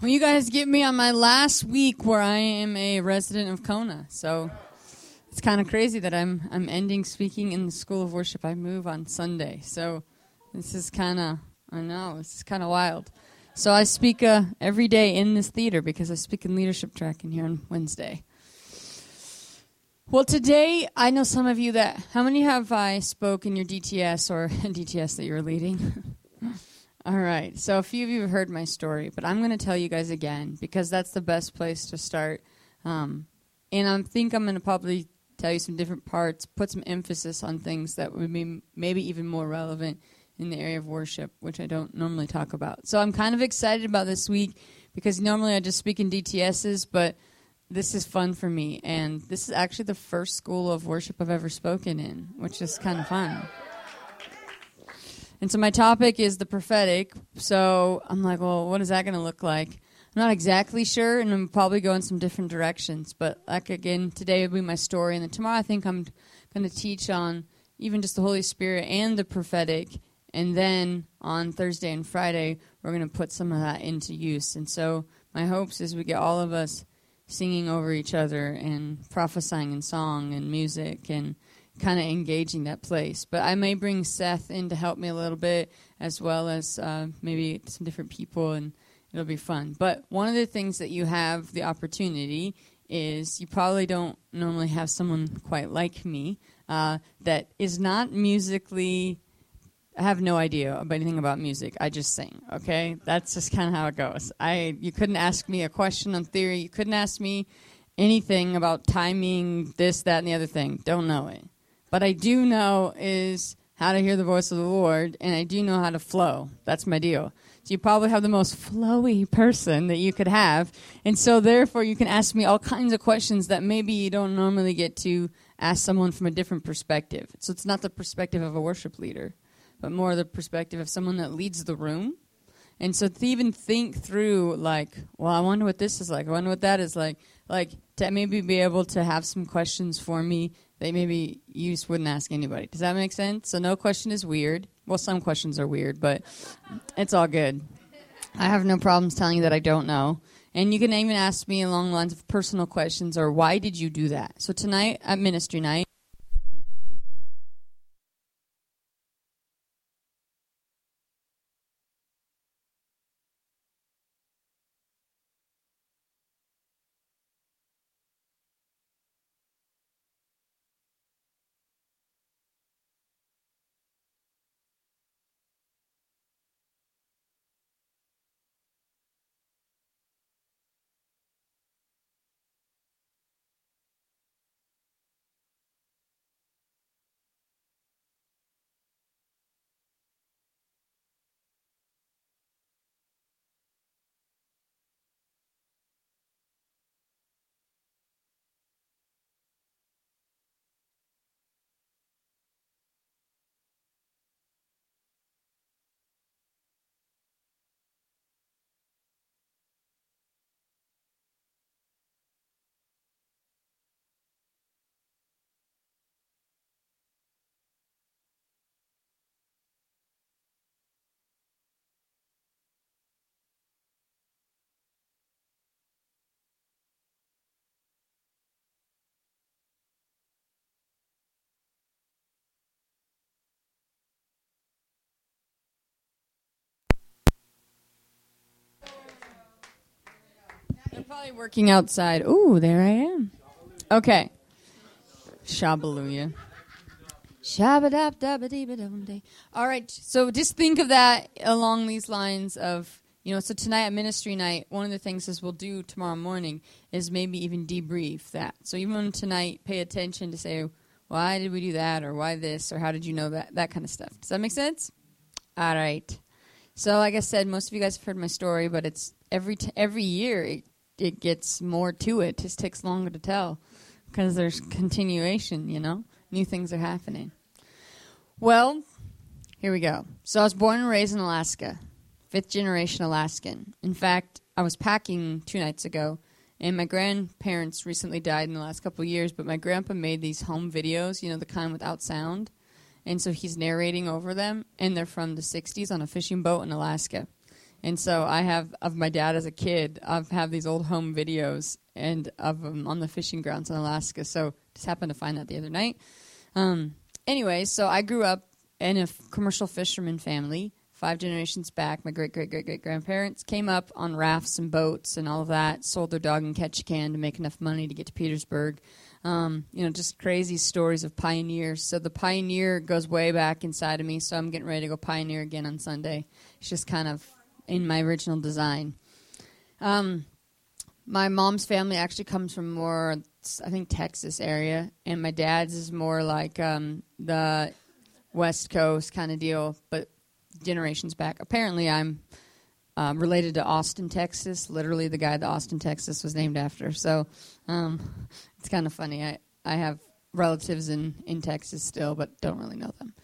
Well, you guys get me on my last week where I am a resident of Kona. So it's kind of crazy that I'm I'm ending speaking in the School of Worship. I move on Sunday. So this is kind of I know, this is kind of wild. So I speak uh, every day in this theater because I speak in leadership track in here on Wednesday. Well, today I know some of you that how many have I spoke in your DTS or DTS that you're leading? All right. So a few of you have heard my story, but I'm going to tell you guys again because that's the best place to start. Um, and I think I'm going to probably tell you some different parts, put some emphasis on things that would be maybe even more relevant in the area of worship, which I don't normally talk about. So I'm kind of excited about this week because normally I just speak in DTSs, but this is fun for me. And this is actually the first school of worship I've ever spoken in, which is kind of fun. And so my topic is the prophetic. So I'm like, well, what is that going to look like? I'm not exactly sure, and I'm probably going some different directions. But like again, today will be my story, and then tomorrow I think I'm going to teach on even just the Holy Spirit and the prophetic. And then on Thursday and Friday, we're going to put some of that into use. And so my hopes is we get all of us singing over each other and prophesying in song and music and kind of engaging that place. But I may bring Seth in to help me a little bit, as well as uh, maybe some different people, and it'll be fun. But one of the things that you have the opportunity is you probably don't normally have someone quite like me uh, that is not musically. I have no idea about anything about music. I just sing. Okay, that's just kind of how it goes. I you couldn't ask me a question on theory. You couldn't ask me anything about timing, this, that, and the other thing. Don't know it. But I do know is how to hear the voice of the Lord, and I do know how to flow. That's my deal. So you probably have the most flowy person that you could have, and so therefore you can ask me all kinds of questions that maybe you don't normally get to ask someone from a different perspective. So it's not the perspective of a worship leader, but more the perspective of someone that leads the room. And so to even think through, like, well, I wonder what this is like. I wonder what that is like. Like to maybe be able to have some questions for me they maybe you just wouldn't ask anybody. Does that make sense? So no question is weird. Well, some questions are weird, but it's all good. I have no problems telling you that I don't know. And you can even ask me along the lines of personal questions or why did you do that? So tonight at ministry night, probably working outside. Ooh, there I am. Okay. Shabaluya. Shabadab All right. So just think of that along these lines of, you know, so tonight at ministry night, one of the things is we'll do tomorrow morning is maybe even debrief that. So even tonight, pay attention to say, why did we do that or why this or how did you know that? That kind of stuff. Does that make sense? All right. So like I said, most of you guys have heard my story, but it's every t- every year it it gets more to it. it just takes longer to tell because there's continuation, you know? New things are happening. Well, here we go. So I was born and raised in Alaska, fifth generation Alaskan. In fact, I was packing two nights ago, and my grandparents recently died in the last couple of years, but my grandpa made these home videos, you know, the kind without sound. And so he's narrating over them, and they're from the 60s on a fishing boat in Alaska. And so I have of my dad as a kid. I've have these old home videos and of him on the fishing grounds in Alaska. So just happened to find that the other night. Um, anyway, so I grew up in a f- commercial fisherman family. Five generations back, my great great great great grandparents came up on rafts and boats and all of that. Sold their dog and catch can to make enough money to get to Petersburg. Um, you know, just crazy stories of pioneers. So the pioneer goes way back inside of me. So I'm getting ready to go pioneer again on Sunday. It's just kind of in my original design. Um, my mom's family actually comes from more, I think, Texas area, and my dad's is more like um, the West Coast kind of deal, but generations back. Apparently, I'm um, related to Austin, Texas. Literally, the guy that Austin, Texas was named after. So um, it's kind of funny. I, I have relatives in, in Texas still, but don't really know them.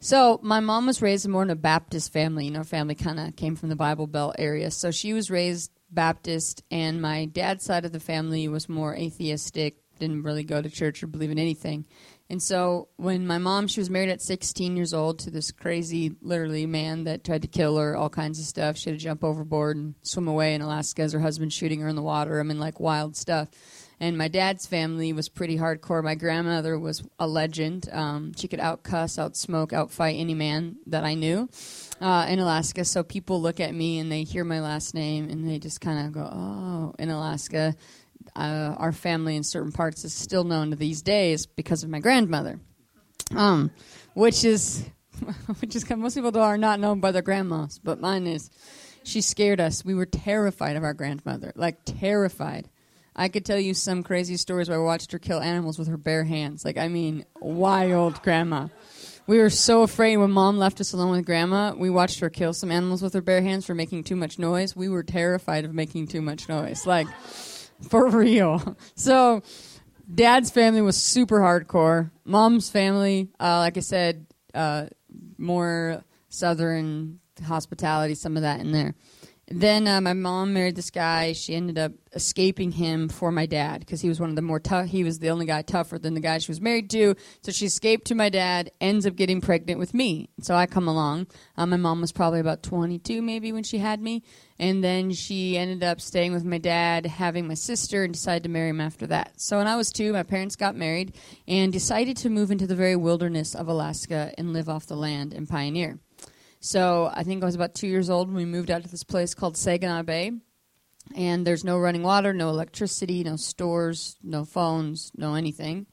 So my mom was raised more in a Baptist family. You know, family kind of came from the Bible Belt area. So she was raised Baptist, and my dad's side of the family was more atheistic, didn't really go to church or believe in anything. And so when my mom, she was married at 16 years old to this crazy, literally man that tried to kill her, all kinds of stuff. She had to jump overboard and swim away in Alaska as her husband shooting her in the water. I mean, like wild stuff. And my dad's family was pretty hardcore. My grandmother was a legend. Um, she could outcuss, outsmoke, outfight any man that I knew uh, in Alaska. So people look at me and they hear my last name and they just kind of go, "Oh, in Alaska." Uh, our family in certain parts is still known to these days because of my grandmother, um, which is which is most people are not known by their grandmas, but mine is. She scared us. We were terrified of our grandmother, like terrified. I could tell you some crazy stories where I watched her kill animals with her bare hands. Like, I mean, wild grandma. We were so afraid when mom left us alone with grandma. We watched her kill some animals with her bare hands for making too much noise. We were terrified of making too much noise. Like, for real. So, dad's family was super hardcore. Mom's family, uh, like I said, uh, more southern hospitality, some of that in there. Then uh, my mom married this guy. She ended up escaping him for my dad because he was one of the more tough. He was the only guy tougher than the guy she was married to. So she escaped to my dad. Ends up getting pregnant with me. So I come along. Uh, my mom was probably about 22 maybe when she had me, and then she ended up staying with my dad, having my sister, and decided to marry him after that. So when I was two, my parents got married and decided to move into the very wilderness of Alaska and live off the land and pioneer. So I think I was about two years old when we moved out to this place called Saginaw Bay. And there's no running water, no electricity, no stores, no phones, no anything.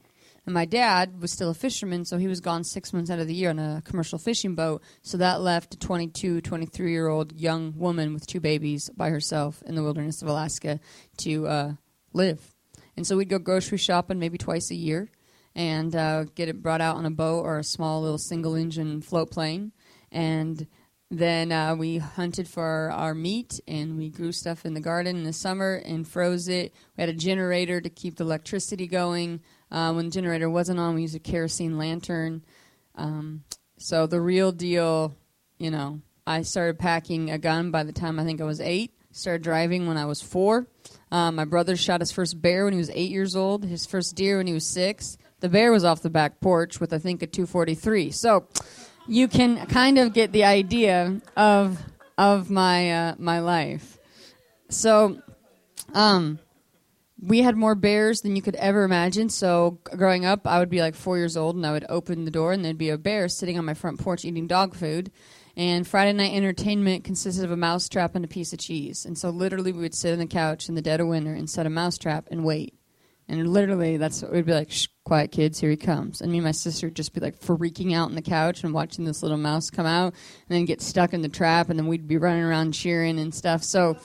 And my dad was still a fisherman, so he was gone six months out of the year on a commercial fishing boat. So that left a 22, 23 year old young woman with two babies by herself in the wilderness of Alaska to uh, live. And so we'd go grocery shopping maybe twice a year and uh, get it brought out on a boat or a small little single engine float plane and then uh, we hunted for our meat and we grew stuff in the garden in the summer and froze it. We had a generator to keep the electricity going. Uh, when the generator wasn't on, we used a kerosene lantern. Um, so the real deal, you know, I started packing a gun by the time I think I was eight. Started driving when I was four. Um, my brother shot his first bear when he was eight years old. His first deer when he was six. The bear was off the back porch with I think a 243. So you can kind of get the idea of of my uh, my life. So, um, we had more bears than you could ever imagine. So, growing up, I would be like four years old, and I would open the door, and there'd be a bear sitting on my front porch eating dog food. And Friday night entertainment consisted of a mouse trap and a piece of cheese. And so, literally, we would sit on the couch in the dead of winter and set a mouse trap and wait. And literally, that's what we'd be like, Shh, quiet kids, here he comes. And me and my sister would just be like freaking out on the couch and watching this little mouse come out and then get stuck in the trap. And then we'd be running around cheering and stuff. So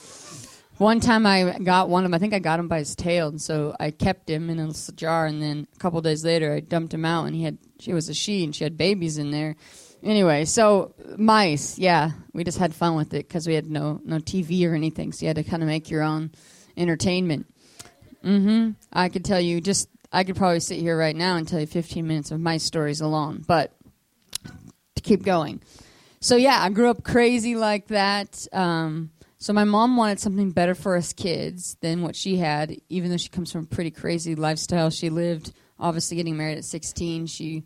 one time I got one of them, I think I got him by his tail. And so I kept him in a jar. And then a couple days later, I dumped him out and he had, she was a she and she had babies in there. Anyway, so mice, yeah, we just had fun with it because we had no, no TV or anything. So you had to kind of make your own entertainment. Mm-hmm. I could tell you just I could probably sit here right now and tell you 15 minutes of my stories alone, but to keep going. So yeah, I grew up crazy like that. Um, so my mom wanted something better for us kids than what she had, even though she comes from a pretty crazy lifestyle. She lived, obviously, getting married at 16. She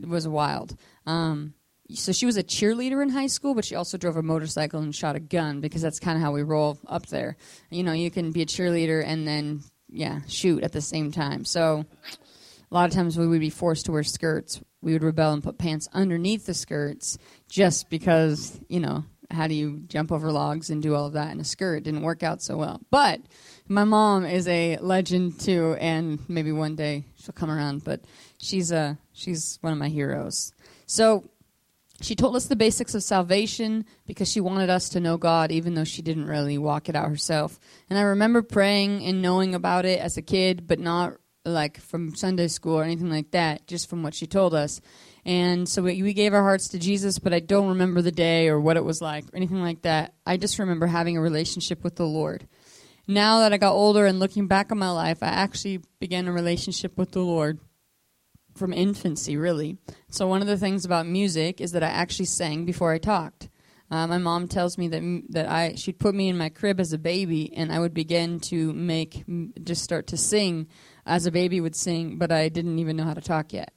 was wild. Um, so she was a cheerleader in high school, but she also drove a motorcycle and shot a gun because that's kind of how we roll up there. You know, you can be a cheerleader and then yeah, shoot at the same time. So a lot of times we would be forced to wear skirts. We would rebel and put pants underneath the skirts just because, you know, how do you jump over logs and do all of that in a skirt? It didn't work out so well. But my mom is a legend too, and maybe one day she'll come around. But she's a she's one of my heroes. So she told us the basics of salvation because she wanted us to know God, even though she didn't really walk it out herself. And I remember praying and knowing about it as a kid, but not like from Sunday school or anything like that, just from what she told us. And so we, we gave our hearts to Jesus, but I don't remember the day or what it was like or anything like that. I just remember having a relationship with the Lord. Now that I got older and looking back on my life, I actually began a relationship with the Lord from infancy, really. So one of the things about music is that I actually sang before I talked. Uh, my mom tells me that that I she'd put me in my crib as a baby, and I would begin to make just start to sing as a baby would sing, but I didn't even know how to talk yet.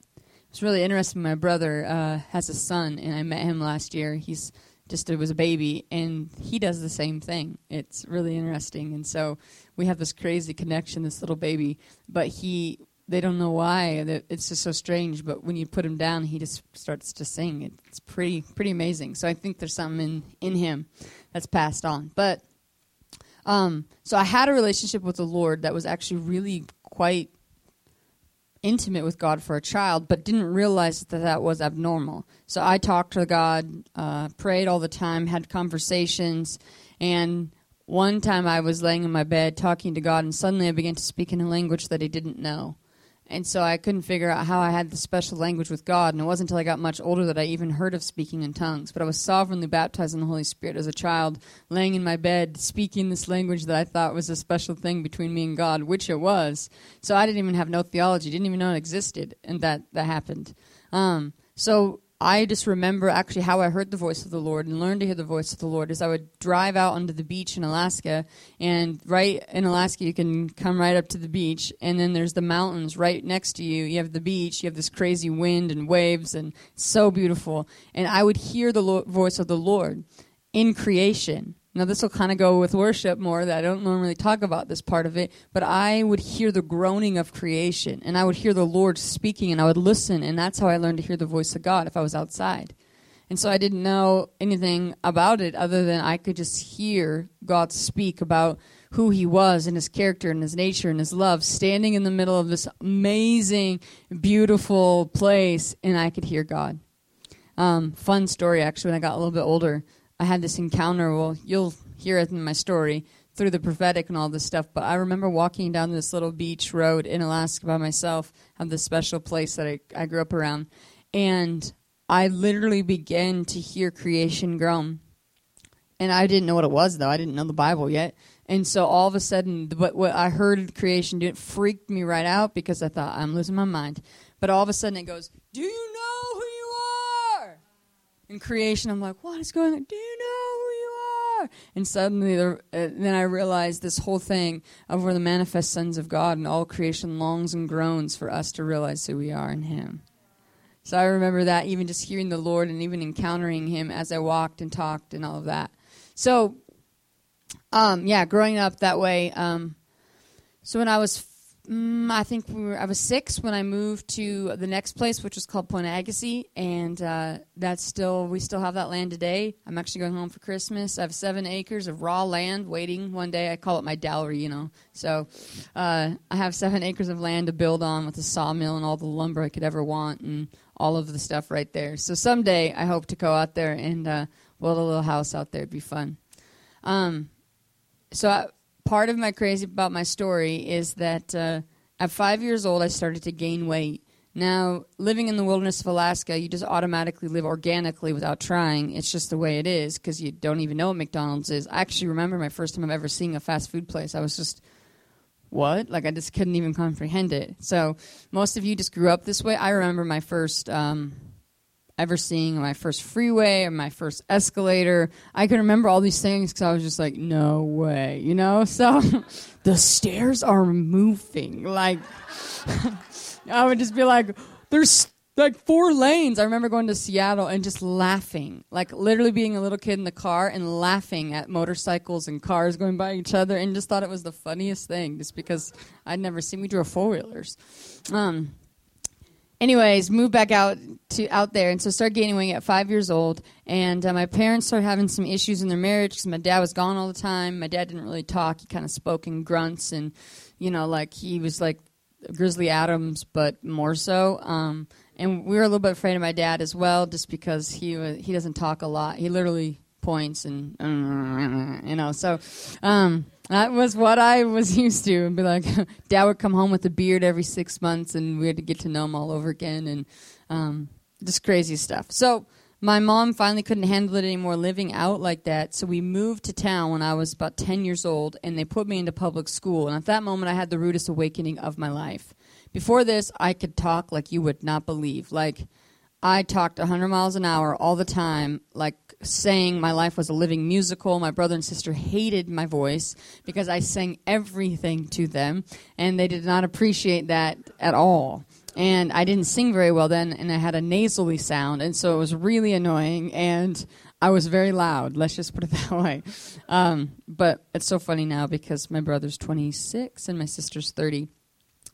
It's really interesting. My brother uh, has a son, and I met him last year. He's just it was a baby, and he does the same thing. It's really interesting, and so we have this crazy connection. This little baby, but he they don't know why. It's just so strange. But when you put him down, he just starts to sing. It's pretty pretty amazing. So I think there's something in in him that's passed on. But um, so I had a relationship with the Lord that was actually really quite intimate with God for a child, but didn't realize that that was abnormal. So I talked to God, uh, prayed all the time, had conversations, and one time I was laying in my bed talking to God, and suddenly I began to speak in a language that I didn't know. And so I couldn't figure out how I had the special language with God. And it wasn't until I got much older that I even heard of speaking in tongues. But I was sovereignly baptized in the Holy Spirit as a child, laying in my bed, speaking this language that I thought was a special thing between me and God, which it was. So I didn't even have no theology, didn't even know it existed, and that, that happened. Um, so I just remember actually how I heard the voice of the Lord and learned to hear the voice of the Lord is I would drive out onto the beach in Alaska, and right in Alaska you can come right up to the beach, and then there's the mountains right next to you. You have the beach, you have this crazy wind and waves, and so beautiful. And I would hear the lo- voice of the Lord in creation. Now, this will kind of go with worship more. That I don't normally talk about this part of it, but I would hear the groaning of creation, and I would hear the Lord speaking, and I would listen, and that's how I learned to hear the voice of God if I was outside. And so I didn't know anything about it other than I could just hear God speak about who He was and His character and His nature and His love, standing in the middle of this amazing, beautiful place, and I could hear God. Um, fun story, actually, when I got a little bit older. I had this encounter. Well, you'll hear it in my story through the prophetic and all this stuff. But I remember walking down this little beach road in Alaska by myself, of this special place that I, I grew up around, and I literally began to hear creation groan. And I didn't know what it was though. I didn't know the Bible yet. And so all of a sudden, what, what I heard creation do, it freaked me right out because I thought I'm losing my mind. But all of a sudden, it goes, "Do you know who you are?" In creation, I'm like, "What is going on? Do you know who you are?" And suddenly, there, uh, then I realized this whole thing of we're the manifest sons of God, and all creation longs and groans for us to realize who we are in Him. So I remember that, even just hearing the Lord and even encountering Him as I walked and talked and all of that. So um, yeah, growing up that way. Um, so when I was, mm, I think we were, I was six when I moved to the next place, which was called Point Agassiz, and uh, that's still we still have that land today. I'm actually going home for Christmas. I have seven acres of raw land waiting. One day I call it my dowry, you know. So uh, I have seven acres of land to build on with a sawmill and all the lumber I could ever want and all of the stuff right there. So someday I hope to go out there and uh, build a little house out there. It'd be fun. Um, so I, part of my crazy about my story is that uh, at five years old, I started to gain weight. Now, living in the wilderness of Alaska, you just automatically live organically without trying. It's just the way it is because you don't even know what McDonald's is. I actually remember my first time I've ever seeing a fast food place. I was just, what? Like, I just couldn't even comprehend it. So, most of you just grew up this way. I remember my first. Um, ever seeing my first freeway or my first escalator. I can remember all these things because I was just like, no way, you know? So the stairs are moving. Like, I would just be like, there's like four lanes. I remember going to Seattle and just laughing, like literally being a little kid in the car and laughing at motorcycles and cars going by each other, and just thought it was the funniest thing, just because I'd never seen. We drove four wheelers. Um, anyways, moved back out to out there, and so started gaining weight at five years old. And uh, my parents started having some issues in their marriage because my dad was gone all the time. My dad didn't really talk; he kind of spoke in grunts, and you know, like he was like Grizzly Adams, but more so. Um, and we were a little bit afraid of my dad as well, just because he was—he doesn't talk a lot. He literally points and you know. So um, that was what I was used to. And be like, Dad would come home with a beard every six months, and we had to get to know him all over again, and um, just crazy stuff. So my mom finally couldn't handle it anymore living out like that so we moved to town when i was about 10 years old and they put me into public school and at that moment i had the rudest awakening of my life before this i could talk like you would not believe like i talked 100 miles an hour all the time like saying my life was a living musical my brother and sister hated my voice because i sang everything to them and they did not appreciate that at all and I didn't sing very well then, and I had a nasally sound, and so it was really annoying, and I was very loud. Let's just put it that way. Um, but it's so funny now because my brother's 26 and my sister's 30.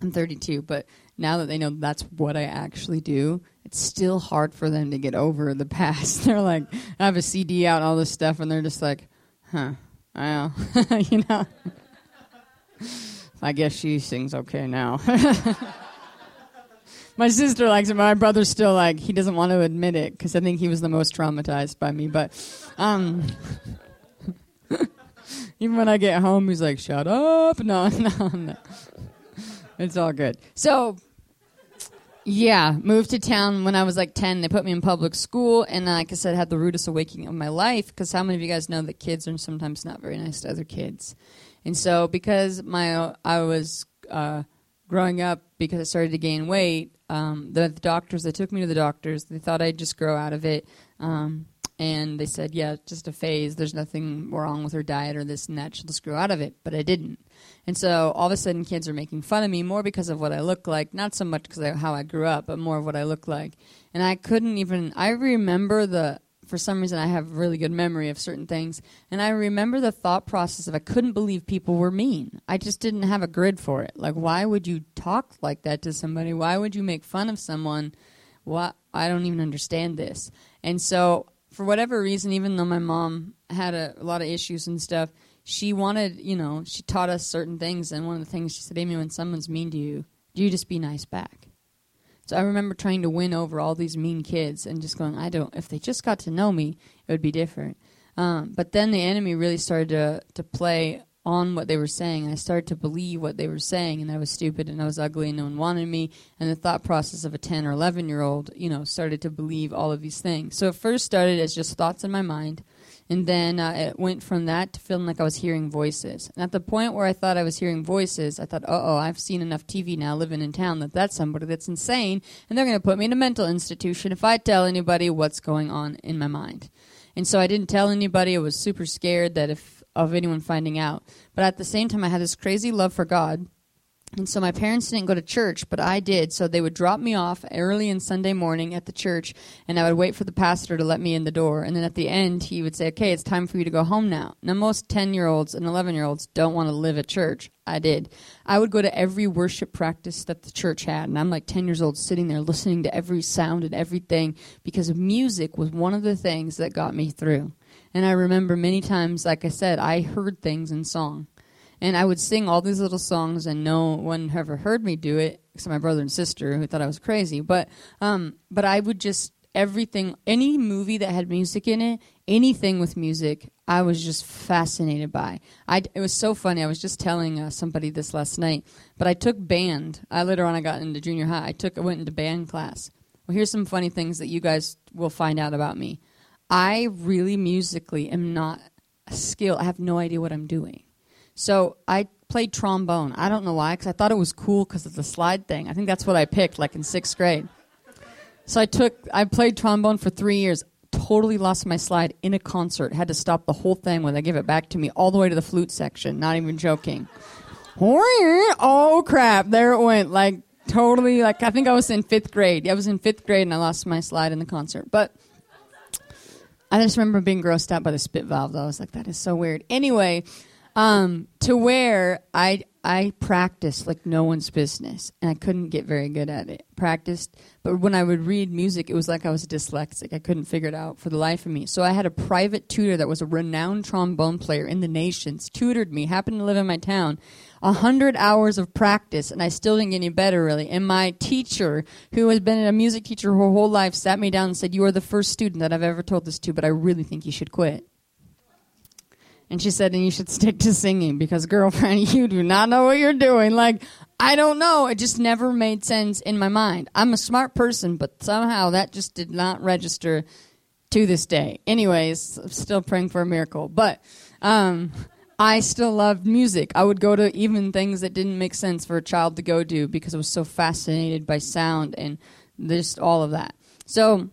I'm 32, but now that they know that's what I actually do, it's still hard for them to get over the past. They're like, I have a CD out and all this stuff, and they're just like, huh, I know, you know. I guess she sings okay now. my sister likes it, but my brother's still like he doesn't want to admit it because I think he was the most traumatized by me. But um, even when I get home, he's like, "Shut up!" No, no, no. It's all good. So. Yeah, moved to town when I was like 10. They put me in public school, and like I said, had the rudest awakening of my life. Because how many of you guys know that kids are sometimes not very nice to other kids? And so, because my I was uh, growing up, because I started to gain weight, um, the, the, doctors they took me to the doctors they thought i'd just grow out of it um, and they said yeah just a phase there's nothing wrong with her diet or this and that she'll just grow out of it but i didn't and so all of a sudden kids are making fun of me more because of what i look like not so much because of how i grew up but more of what i look like and i couldn't even i remember the for some reason I have really good memory of certain things. And I remember the thought process of I couldn't believe people were mean. I just didn't have a grid for it. Like why would you talk like that to somebody? Why would you make fun of someone? What I don't even understand this. And so for whatever reason, even though my mom had a, a lot of issues and stuff, she wanted, you know, she taught us certain things. And one of the things she said, Amy, when someone's mean to you, you just be nice back. So I remember trying to win over all these mean kids and just going, I don't. If they just got to know me, it would be different. Um, but then the enemy really started to to play on what they were saying. I started to believe what they were saying, and I was stupid and I was ugly and no one wanted me. And the thought process of a 10 or 11 year old, you know, started to believe all of these things. So it first started as just thoughts in my mind. And then uh, it went from that to feeling like I was hearing voices. And at the point where I thought I was hearing voices, I thought, oh, I've seen enough TV now living in town that that's somebody that's insane, and they're going to put me in a mental institution if I tell anybody what's going on in my mind. And so I didn't tell anybody. I was super scared that if of anyone finding out. But at the same time, I had this crazy love for God and so my parents didn't go to church, but I did. So they would drop me off early in Sunday morning at the church, and I would wait for the pastor to let me in the door. And then at the end, he would say, Okay, it's time for you to go home now. Now, most 10 year olds and 11 year olds don't want to live at church. I did. I would go to every worship practice that the church had, and I'm like 10 years old sitting there listening to every sound and everything because music was one of the things that got me through. And I remember many times, like I said, I heard things in song and I would sing all these little songs, and no one ever heard me do it except my brother and sister, who thought I was crazy. But um, but I would just everything, any movie that had music in it, anything with music, I was just fascinated by. I it was so funny. I was just telling uh, somebody this last night. But I took band. I later on I got into junior high. I took I went into band class. Well, here's some funny things that you guys will find out about me. I really musically am not a skill. I have no idea what I'm doing. So I played trombone. I don't know why, because I thought it was cool because of the slide thing. I think that's what I picked, like in sixth grade. So I took, I played trombone for three years. Totally lost my slide in a concert. Had to stop the whole thing when they give it back to me, all the way to the flute section. Not even joking. Oh crap! There it went, like totally like I think I was in fifth grade. I was in fifth grade and I lost my slide in the concert. But I just remember being grossed out by the spit valve. Though I was like, that is so weird. Anyway, um, to where I I practiced like no one's business, and I couldn't get very good at it. Practiced, but when I would read music, it was like I was dyslexic. I couldn't figure it out for the life of me. So I had a private tutor that was a renowned trombone player in the nations, tutored me, happened to live in my town. A hundred hours of practice, and I still didn't get any better, really. And my teacher, who has been a music teacher her whole life, sat me down and said, "You are the first student that I've ever told this to, but I really think you should quit." And she said, and you should stick to singing because, girlfriend, you do not know what you're doing. Like, I don't know. It just never made sense in my mind. I'm a smart person, but somehow that just did not register to this day. Anyways, I'm still praying for a miracle. But um, I still loved music. I would go to even things that didn't make sense for a child to go to because I was so fascinated by sound and just all of that. So,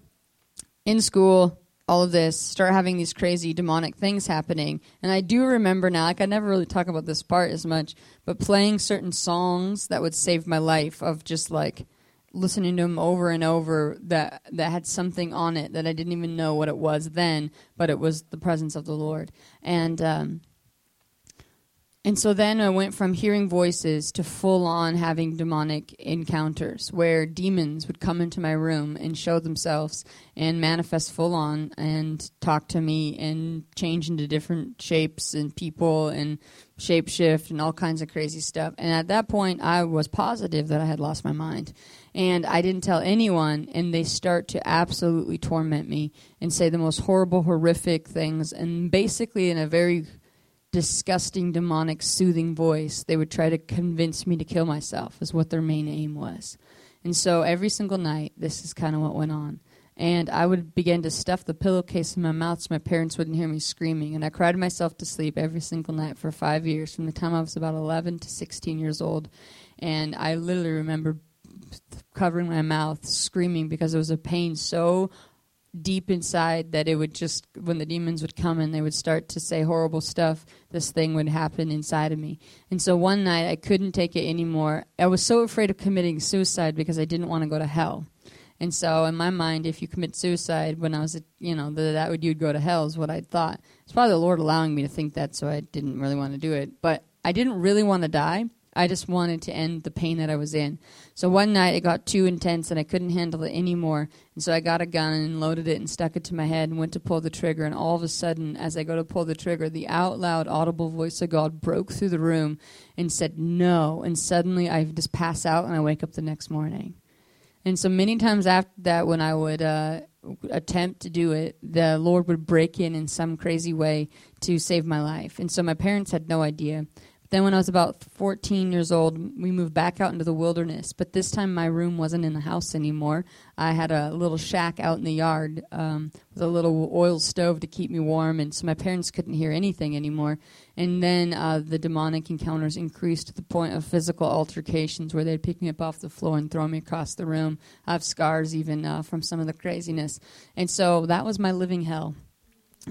in school, all of this, start having these crazy demonic things happening. And I do remember now, like I never really talk about this part as much, but playing certain songs that would save my life of just like listening to them over and over that that had something on it that I didn't even know what it was then, but it was the presence of the Lord. And um, and so then I went from hearing voices to full on having demonic encounters where demons would come into my room and show themselves and manifest full on and talk to me and change into different shapes and people and shapeshift and all kinds of crazy stuff. And at that point, I was positive that I had lost my mind. And I didn't tell anyone, and they start to absolutely torment me and say the most horrible, horrific things, and basically in a very disgusting, demonic, soothing voice, they would try to convince me to kill myself, is what their main aim was. And so every single night, this is kind of what went on. And I would begin to stuff the pillowcase in my mouth so my parents wouldn't hear me screaming. And I cried myself to sleep every single night for five years, from the time I was about 11 to 16 years old. And I literally remember covering my mouth, screaming because it was a pain so deep inside that it would just when the demons would come and they would start to say horrible stuff this thing would happen inside of me. And so one night i couldn't take it anymore. I was so afraid of committing suicide because i didn't want to go to hell. And so in my mind if you commit suicide when i was a, you know the, that would you'd go to hell is what i thought. It's probably the lord allowing me to think that so i didn't really want to do it. But i didn't really want to die I just wanted to end the pain that I was in. So one night it got too intense and I couldn't handle it anymore. And so I got a gun and loaded it and stuck it to my head and went to pull the trigger. And all of a sudden, as I go to pull the trigger, the out loud, audible voice of God broke through the room and said, No. And suddenly I just pass out and I wake up the next morning. And so many times after that, when I would uh, attempt to do it, the Lord would break in in some crazy way to save my life. And so my parents had no idea. Then, when I was about 14 years old, we moved back out into the wilderness. But this time, my room wasn't in the house anymore. I had a little shack out in the yard um, with a little oil stove to keep me warm, and so my parents couldn't hear anything anymore. And then uh, the demonic encounters increased to the point of physical altercations where they'd pick me up off the floor and throw me across the room. I have scars even uh, from some of the craziness. And so that was my living hell.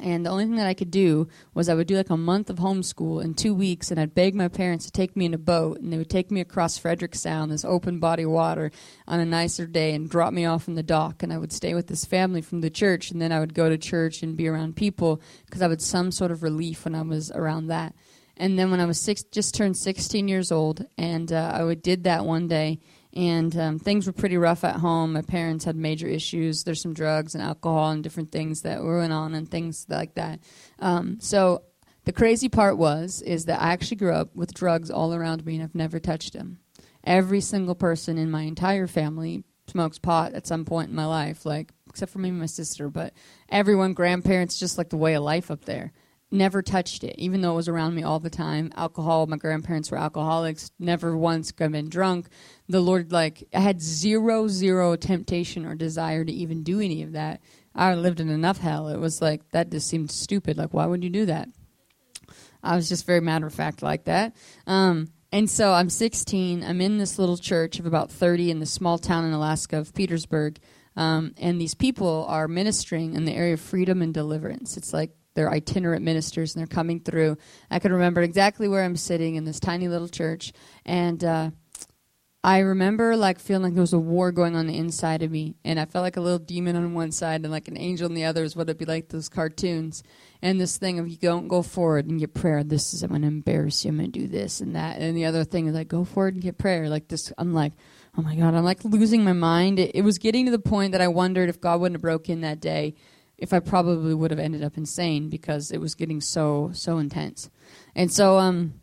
And the only thing that I could do was I would do like a month of homeschool in two weeks, and I'd beg my parents to take me in a boat, and they would take me across Frederick Sound, this open body water, on a nicer day, and drop me off in the dock. And I would stay with this family from the church, and then I would go to church and be around people because I would some sort of relief when I was around that. And then when I was six, just turned 16 years old, and uh, I would did that one day and um, things were pretty rough at home. My parents had major issues. There's some drugs and alcohol and different things that were going on and things like that. Um, so the crazy part was is that I actually grew up with drugs all around me and I've never touched them. Every single person in my entire family smokes pot at some point in my life, like except for maybe my sister, but everyone, grandparents, just like the way of life up there never touched it, even though it was around me all the time. Alcohol, my grandparents were alcoholics, never once got been drunk. The Lord, like, I had zero, zero temptation or desire to even do any of that. I lived in enough hell. It was like, that just seemed stupid. Like, why would you do that? I was just very matter of fact like that. Um, and so I'm 16. I'm in this little church of about 30 in the small town in Alaska of Petersburg. Um, and these people are ministering in the area of freedom and deliverance. It's like they're itinerant ministers and they're coming through. I can remember exactly where I'm sitting in this tiny little church, and uh, I remember like feeling like there was a war going on the inside of me, and I felt like a little demon on one side and like an angel on the other is what it'd be like those cartoons. And this thing of you don't go forward and get prayer. This is I'm gonna embarrass you. I'm gonna do this and that. And the other thing is like go forward and get prayer. Like this, I'm like, oh my god, I'm like losing my mind. It, it was getting to the point that I wondered if God wouldn't have broke in that day, if I probably would have ended up insane because it was getting so so intense. And so um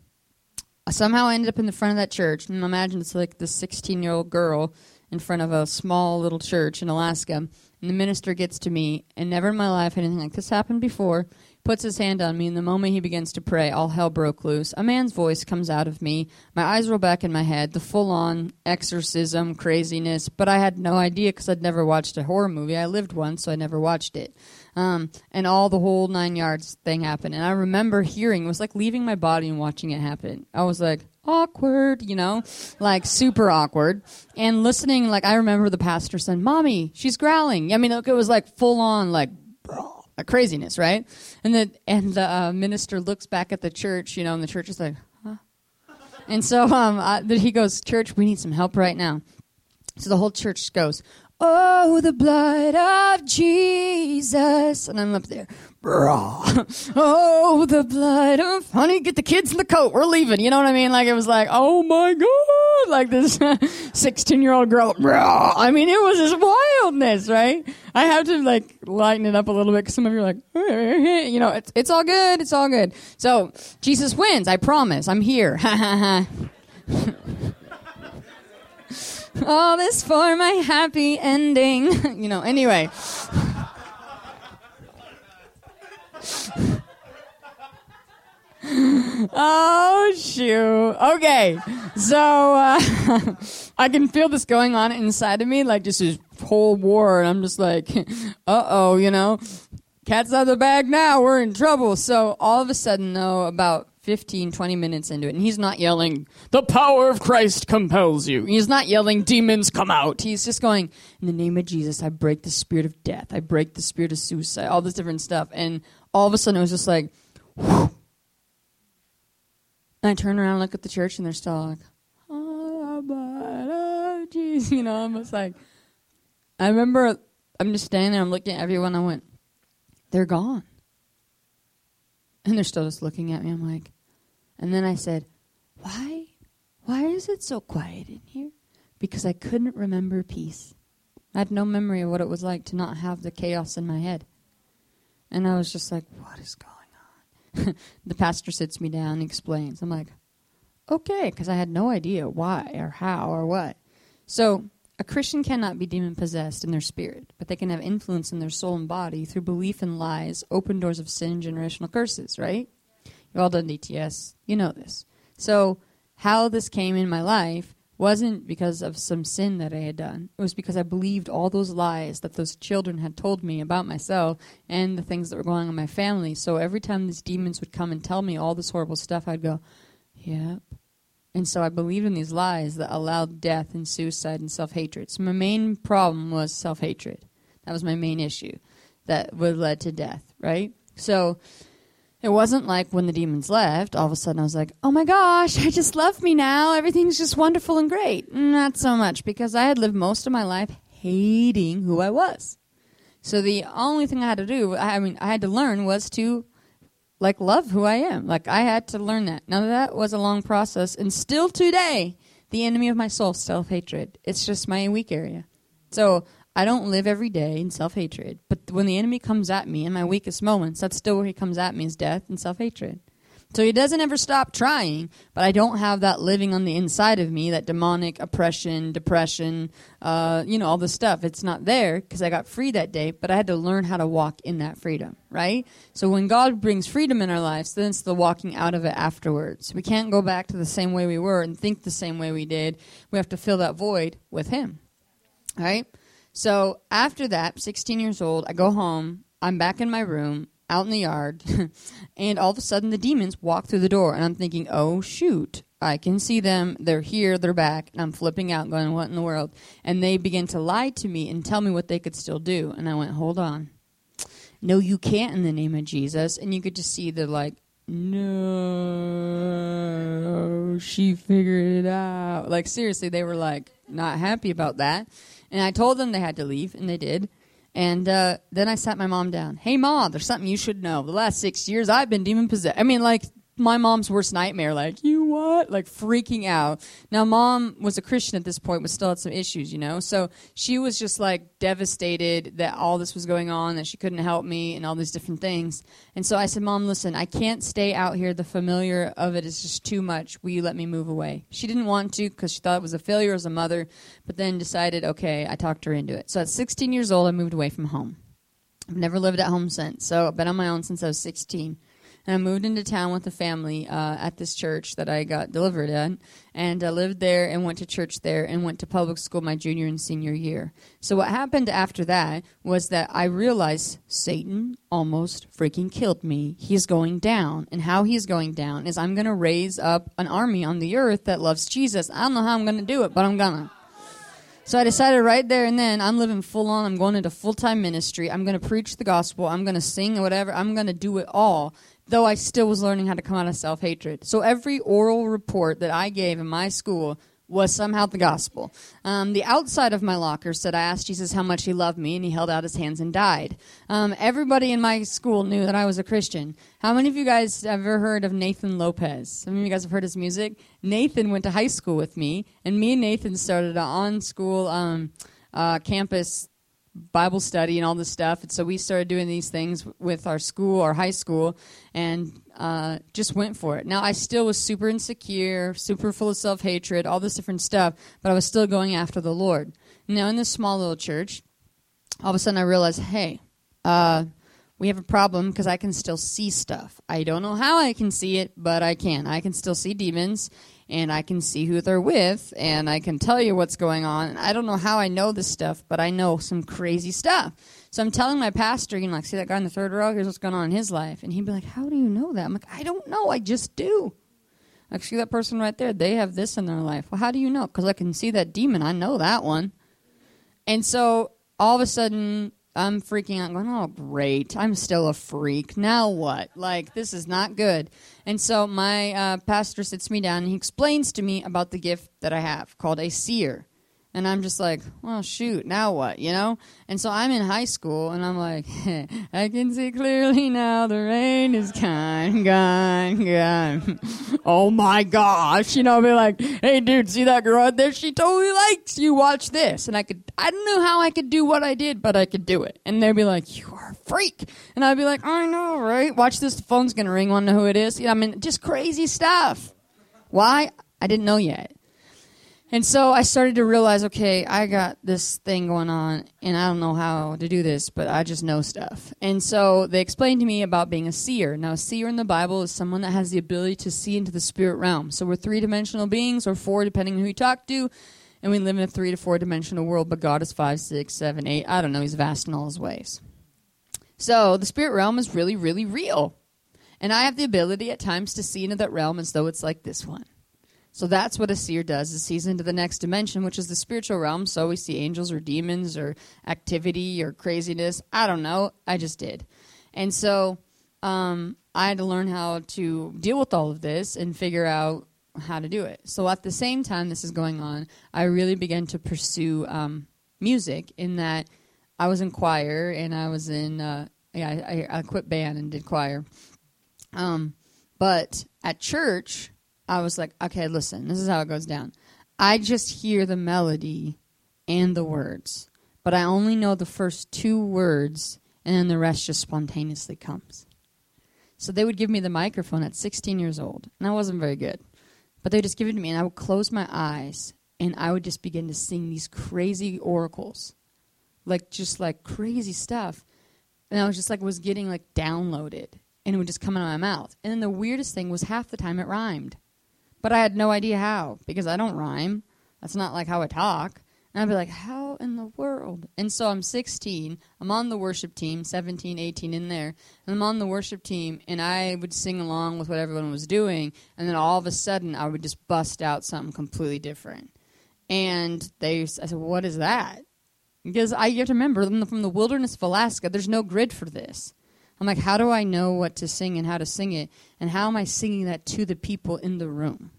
I somehow ended up in the front of that church. And imagine it's like this 16 year old girl in front of a small little church in Alaska. And the minister gets to me, and never in my life had anything like this happened before puts his hand on me, and the moment he begins to pray, all hell broke loose. A man's voice comes out of me. My eyes roll back in my head, the full on exorcism craziness, but I had no idea because I'd never watched a horror movie. I lived one, so I never watched it. Um, and all the whole nine yards thing happened. And I remember hearing, it was like leaving my body and watching it happen. I was like, awkward, you know, like super awkward. And listening, like, I remember the pastor saying, Mommy, she's growling. I mean, look, it was like full on, like, a craziness, right? And the and the uh, minister looks back at the church, you know, and the church is like, huh? And so um, I, he goes, "Church, we need some help right now." So the whole church goes, Oh, the blood of Jesus. And I'm up there, Brah. Oh, the blood of, honey, get the kids in the coat. We're leaving. You know what I mean? Like, it was like, oh my God. Like this 16 year old girl, Brah. I mean, it was this wildness, right? I have to like lighten it up a little bit because some of you are like, you know, it's, it's all good. It's all good. So Jesus wins. I promise. I'm here. Ha ha ha all this for my happy ending. you know, anyway. oh shoot. Okay. So uh, i can feel this going on inside of me like just this whole war and i'm just like uh-oh you know? Cat's out of the bag now. We're in trouble. So all of a sudden though about 15, 20 minutes into it, and he's not yelling, The power of Christ compels you. He's not yelling, Demons come out. He's just going, In the name of Jesus, I break the spirit of death. I break the spirit of suicide, all this different stuff. And all of a sudden, it was just like, whew. And I turn around and look at the church, and they're still like, Oh, oh, jeez. You know, I'm just like, I remember I'm just standing there, I'm looking at everyone, I went, They're gone. And they're still just looking at me. I'm like, and then I said, Why? Why is it so quiet in here? Because I couldn't remember peace. I had no memory of what it was like to not have the chaos in my head. And I was just like, What is going on? the pastor sits me down and explains. I'm like, Okay, because I had no idea why or how or what. So, a Christian cannot be demon possessed in their spirit, but they can have influence in their soul and body through belief in lies, open doors of sin, generational curses, right? All done DTS. You know this. So, how this came in my life wasn't because of some sin that I had done. It was because I believed all those lies that those children had told me about myself and the things that were going on in my family. So every time these demons would come and tell me all this horrible stuff, I'd go, yep. And so I believed in these lies that allowed death and suicide and self hatred. So my main problem was self hatred. That was my main issue that would led to death, right? So it wasn't like when the demons left, all of a sudden I was like, oh my gosh, I just love me now. Everything's just wonderful and great. Not so much because I had lived most of my life hating who I was. So the only thing I had to do, I mean, I had to learn was to like love who I am. Like I had to learn that. Now that was a long process and still today, the enemy of my soul, self-hatred. It's just my weak area. So I don't live every day in self hatred. But when the enemy comes at me in my weakest moments, that's still where he comes at me is death and self hatred. So he doesn't ever stop trying, but I don't have that living on the inside of me, that demonic oppression, depression, uh, you know, all the stuff. It's not there because I got free that day, but I had to learn how to walk in that freedom, right? So when God brings freedom in our lives, then it's the walking out of it afterwards. We can't go back to the same way we were and think the same way we did. We have to fill that void with Him, right? So after that, 16 years old, I go home. I'm back in my room, out in the yard, and all of a sudden the demons walk through the door, and I'm thinking, oh shoot, I can see them. They're here. They're back. And I'm flipping out, going, what in the world? And they begin to lie to me and tell me what they could still do. And I went, hold on. No, you can't in the name of Jesus. And you could just see the like, no, she figured it out. Like, seriously, they were like not happy about that. And I told them they had to leave, and they did. And uh, then I sat my mom down. Hey, mom, there's something you should know. The last six years, I've been demon possessed. I mean, like, my mom's worst nightmare. Like, you what? Like, freaking out. Now, mom was a Christian at this point, but still had some issues, you know? So she was just like devastated that all this was going on, that she couldn't help me, and all these different things. And so I said, Mom, listen, I can't stay out here. The familiar of it is just too much. Will you let me move away? She didn't want to because she thought it was a failure as a mother, but then decided, okay, I talked her into it. So at 16 years old, I moved away from home. I've never lived at home since. So I've been on my own since I was 16 and I moved into town with a family uh, at this church that I got delivered at. and I lived there and went to church there and went to public school my junior and senior year. So what happened after that was that I realized Satan almost freaking killed me. He's going down, and how he's going down is I'm going to raise up an army on the earth that loves Jesus. I don't know how I'm going to do it, but I'm gonna. So I decided right there and then I'm living full on. I'm going into full time ministry. I'm going to preach the gospel. I'm going to sing whatever. I'm going to do it all though I still was learning how to come out of self hatred. So every oral report that I gave in my school was somehow the gospel. Um, the outside of my locker said, I asked Jesus how much he loved me, and he held out his hands and died. Um, everybody in my school knew that I was a Christian. How many of you guys ever heard of Nathan Lopez? Some of you guys have heard his music? Nathan went to high school with me, and me and Nathan started an on school um, uh, campus Bible study and all this stuff. And so we started doing these things with our school, our high school, and uh, just went for it. Now, I still was super insecure, super full of self hatred, all this different stuff, but I was still going after the Lord. Now, in this small little church, all of a sudden I realized, hey, uh, we have a problem because I can still see stuff. I don't know how I can see it, but I can. I can still see demons and I can see who they're with and I can tell you what's going on. I don't know how I know this stuff, but I know some crazy stuff. So I'm telling my pastor, you know, like, see that guy in the third row? Here's what's going on in his life. And he'd be like, How do you know that? I'm like, I don't know. I just do. Like, see that person right there? They have this in their life. Well, how do you know? Because I can see that demon. I know that one. And so all of a sudden, I'm freaking out, going, oh, great. I'm still a freak. Now what? Like, this is not good. And so my uh, pastor sits me down and he explains to me about the gift that I have called a seer. And I'm just like, well, shoot, now what, you know? And so I'm in high school, and I'm like, I can see clearly now the rain is gone, gone, gone. oh my gosh, you know, I'll be like, hey, dude, see that girl out there? She totally likes you. Watch this. And I could, I don't know how I could do what I did, but I could do it. And they'd be like, you are a freak. And I'd be like, I know, right? Watch this. The phone's gonna ring. Want to know who it is? Know, I mean, just crazy stuff. Why? I didn't know yet. And so I started to realize, okay, I got this thing going on, and I don't know how to do this, but I just know stuff. And so they explained to me about being a seer. Now, a seer in the Bible is someone that has the ability to see into the spirit realm. So we're three dimensional beings, or four, depending on who you talk to, and we live in a three to four dimensional world, but God is five, six, seven, eight. I don't know, He's vast in all His ways. So the spirit realm is really, really real. And I have the ability at times to see into that realm as though it's like this one. So that's what a seer does, is sees into the next dimension, which is the spiritual realm. So we see angels or demons or activity or craziness. I don't know. I just did. And so um, I had to learn how to deal with all of this and figure out how to do it. So at the same time this is going on, I really began to pursue um, music in that I was in choir and I was in, uh, yeah, I, I, quit band and did choir. Um, but at church, I was like, okay, listen, this is how it goes down. I just hear the melody and the words, but I only know the first two words, and then the rest just spontaneously comes. So they would give me the microphone at 16 years old, and I wasn't very good. But they would just give it to me, and I would close my eyes, and I would just begin to sing these crazy oracles, like just like crazy stuff. And I was just like was getting like downloaded, and it would just come out of my mouth. And then the weirdest thing was half the time it rhymed. But I had no idea how because I don't rhyme. That's not like how I talk. And I'd be like, how in the world? And so I'm 16. I'm on the worship team, 17, 18 in there. And I'm on the worship team, and I would sing along with what everyone was doing. And then all of a sudden, I would just bust out something completely different. And they, I said, what is that? Because I you have to remember, from the wilderness of Alaska, there's no grid for this. I'm like, how do I know what to sing and how to sing it? And how am I singing that to the people in the room?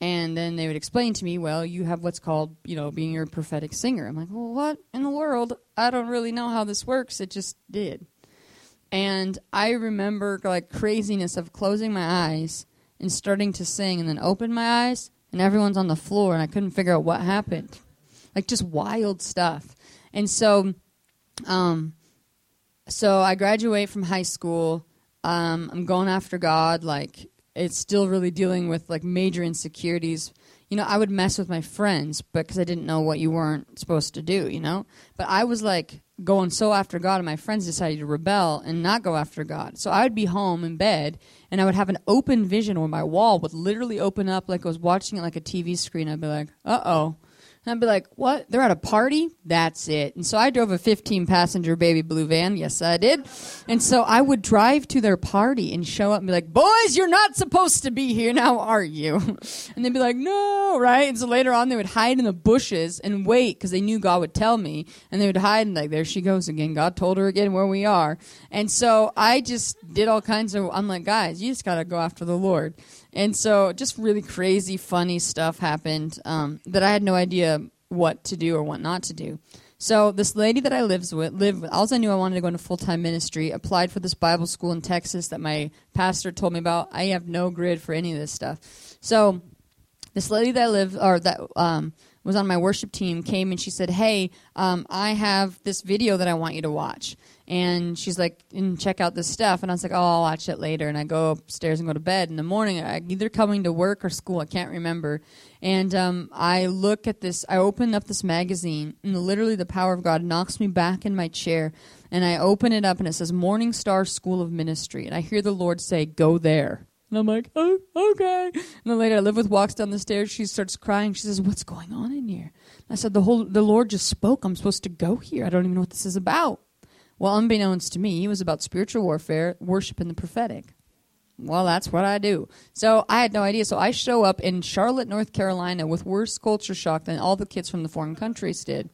And then they would explain to me, well, you have what's called, you know, being your prophetic singer. I'm like, well, what in the world? I don't really know how this works. It just did. And I remember like craziness of closing my eyes and starting to sing and then open my eyes and everyone's on the floor and I couldn't figure out what happened. Like just wild stuff. And so um so I graduate from high school. Um, I'm going after God. Like it's still really dealing with like major insecurities. You know, I would mess with my friends because I didn't know what you weren't supposed to do. You know, but I was like going so after God, and my friends decided to rebel and not go after God. So I would be home in bed, and I would have an open vision where my wall would literally open up like I was watching it like a TV screen. I'd be like, "Uh oh." And I'd be like, what? They're at a party? That's it. And so I drove a 15 passenger baby blue van. Yes, I did. And so I would drive to their party and show up and be like, boys, you're not supposed to be here now, are you? And they'd be like, no, right? And so later on, they would hide in the bushes and wait because they knew God would tell me. And they would hide and like, there she goes again. God told her again where we are. And so I just did all kinds of, I'm like, guys, you just got to go after the Lord. And so just really crazy, funny stuff happened um, that I had no idea what to do or what not to do. So this lady that I lives with, lived I knew I wanted to go into full time ministry. Applied for this Bible school in Texas that my pastor told me about. I have no grid for any of this stuff. So this lady that I live or that um, was on my worship team came and she said, "Hey, um, I have this video that I want you to watch." And she's like, "And check out this stuff." And I was like, "Oh, I'll watch it later." And I go upstairs and go to bed. In the morning, I either coming to work or school, I can't remember. And um, I look at this. I open up this magazine, and literally, the power of God knocks me back in my chair. And I open it up, and it says Morning Star School of Ministry. And I hear the Lord say, "Go there." And I'm like, oh, okay. And then later, I live with walks down the stairs. She starts crying. She says, "What's going on in here?" I said, "The whole the Lord just spoke. I'm supposed to go here. I don't even know what this is about." Well, unbeknownst to me, it was about spiritual warfare, worship, and the prophetic. Well, that's what I do. So I had no idea. So I show up in Charlotte, North Carolina, with worse culture shock than all the kids from the foreign countries did.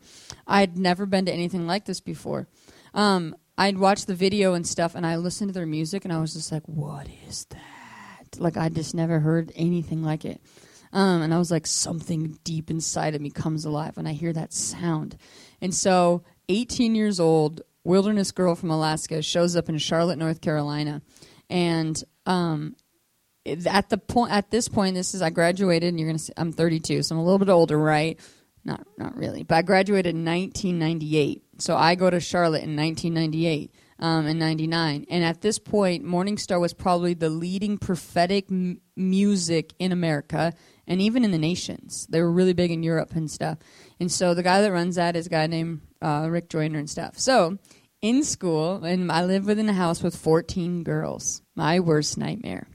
I had never been to anything like this before. Um, I'd watched the video and stuff, and I listened to their music, and I was just like, "What is that?" Like I just never heard anything like it. Um, and I was like, something deep inside of me comes alive when I hear that sound. And so, 18 years old, wilderness girl from Alaska shows up in Charlotte, North Carolina, and um, at the point at this point, this is I graduated, and you're gonna see I'm 32, so I'm a little bit older, right? Not not really, but I graduated in 1998. So I go to Charlotte in 1998 um, in 99. And at this point, Morning Star was probably the leading prophetic m- music in America and even in the nations. They were really big in Europe and stuff. And so the guy that runs that is a guy named uh, Rick Joyner and stuff. So in school, and I live within a house with 14 girls. My worst nightmare.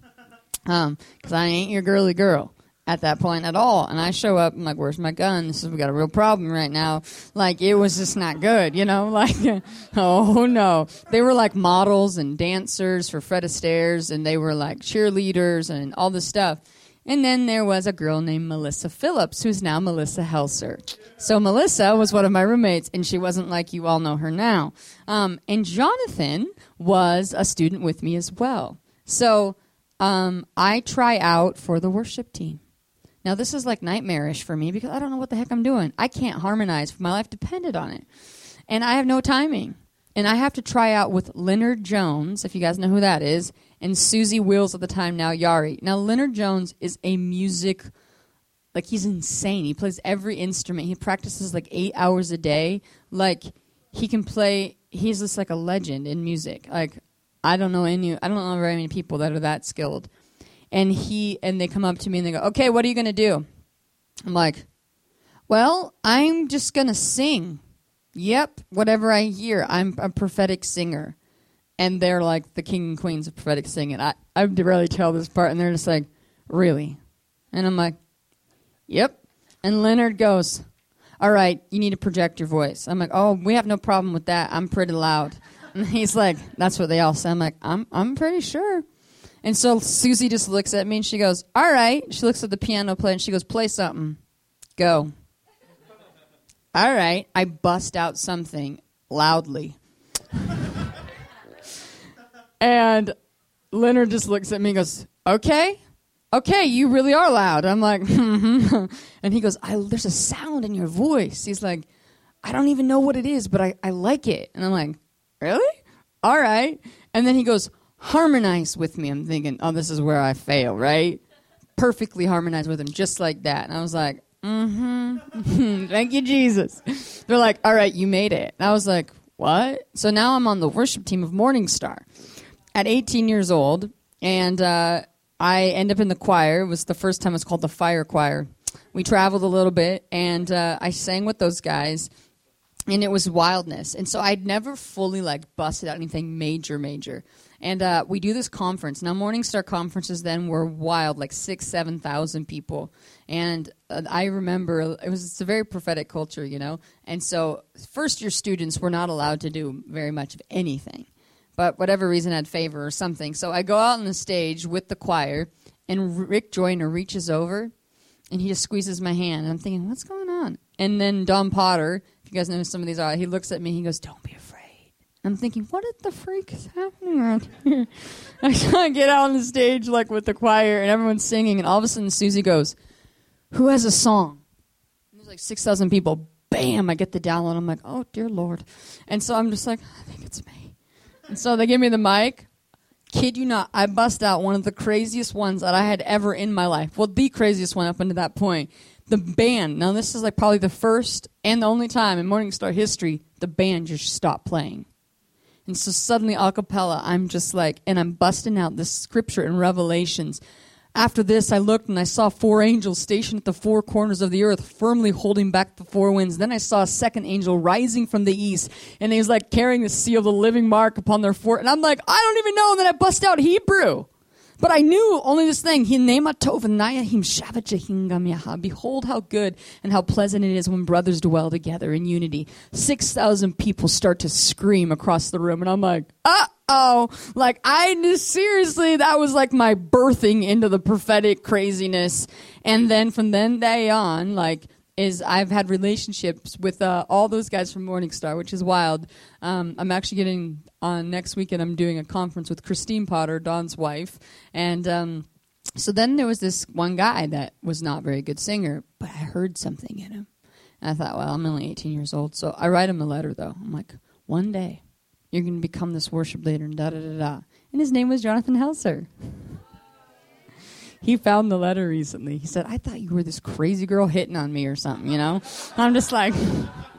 Because um, I ain't your girly girl at that point at all. And I show up, I'm like, where's my gun? This is, we got a real problem right now. Like, it was just not good, you know? Like, oh no. They were like models and dancers for Fred Astaire's, and they were like cheerleaders and all this stuff. And then there was a girl named Melissa Phillips, who's now Melissa Helser. So Melissa was one of my roommates, and she wasn't like you all know her now. Um, and Jonathan was a student with me as well. So um, I try out for the worship team. Now, this is like nightmarish for me because I don't know what the heck I'm doing. I can't harmonize. My life depended on it. And I have no timing. And I have to try out with Leonard Jones, if you guys know who that is, and Susie Wills at the time, now Yari. Now, Leonard Jones is a music, like, he's insane. He plays every instrument. He practices like eight hours a day. Like, he can play, he's just like a legend in music. Like, I don't know any, I don't know very many people that are that skilled and he and they come up to me and they go, "Okay, what are you going to do?" I'm like, "Well, I'm just going to sing." Yep, whatever I hear, I'm a prophetic singer. And they're like the king and queens of prophetic singing. I I really tell this part and they're just like, "Really?" And I'm like, "Yep." And Leonard goes, "All right, you need to project your voice." I'm like, "Oh, we have no problem with that. I'm pretty loud." And he's like, "That's what they all say." I'm like, "I'm I'm pretty sure." And so Susie just looks at me and she goes, All right. She looks at the piano player and she goes, Play something. Go. All right. I bust out something loudly. and Leonard just looks at me and goes, Okay. okay, you really are loud. I'm like, "Hmm." and he goes, there's a sound in your voice. He's like, I don't even know what it is, but I, I like it. And I'm like, really? All right. And then he goes, harmonize with me. I'm thinking, oh, this is where I fail, right? Perfectly harmonize with him, just like that. And I was like, mm-hmm. Thank you, Jesus. They're like, all right, you made it. And I was like, what? So now I'm on the worship team of Morningstar at 18 years old, and uh, I end up in the choir. It was the first time it was called the fire choir. We traveled a little bit, and uh, I sang with those guys, and it was wildness. And so I'd never fully like busted out anything major, major. And uh, we do this conference. Now, Morningstar conferences then were wild, like six, 7,000 people. And uh, I remember it was it's a very prophetic culture, you know? And so first year students were not allowed to do very much of anything but whatever reason had favor or something. So I go out on the stage with the choir, and Rick Joyner reaches over and he just squeezes my hand. And I'm thinking, what's going on? And then Don Potter, if you guys know some of these are, he looks at me. He goes, "Don't be afraid." I'm thinking, what the freak is happening here? I get out on the stage like with the choir and everyone's singing, and all of a sudden Susie goes, "Who has a song?" And there's like six thousand people. Bam! I get the download. I'm like, "Oh dear Lord," and so I'm just like, I think it's me. And so they give me the mic. Kid you not, I bust out one of the craziest ones that I had ever in my life. Well, the craziest one up until that point. The band. Now, this is like probably the first and the only time in Morningstar history the band just stopped playing. And so suddenly, a cappella, I'm just like, and I'm busting out this scripture in Revelations after this, I looked and I saw four angels stationed at the four corners of the earth, firmly holding back the four winds. Then I saw a second angel rising from the east, and he was like carrying the seal of the living mark upon their fore. And I'm like, I don't even know. And then I bust out Hebrew. But I knew only this thing. Behold how good and how pleasant it is when brothers dwell together in unity. 6,000 people start to scream across the room. And I'm like, uh oh. Like, I seriously, that was like my birthing into the prophetic craziness. And then from then day on, like, is I've had relationships with uh, all those guys from Morningstar, which is wild. Um, I'm actually getting on next weekend. I'm doing a conference with Christine Potter, Don's wife, and um, so then there was this one guy that was not very good singer, but I heard something in him. And I thought, well, I'm only 18 years old, so I write him a letter though. I'm like, one day you're going to become this worship leader, and da da da da. And his name was Jonathan Helser he found the letter recently. He said, I thought you were this crazy girl hitting on me or something, you know? I'm just like,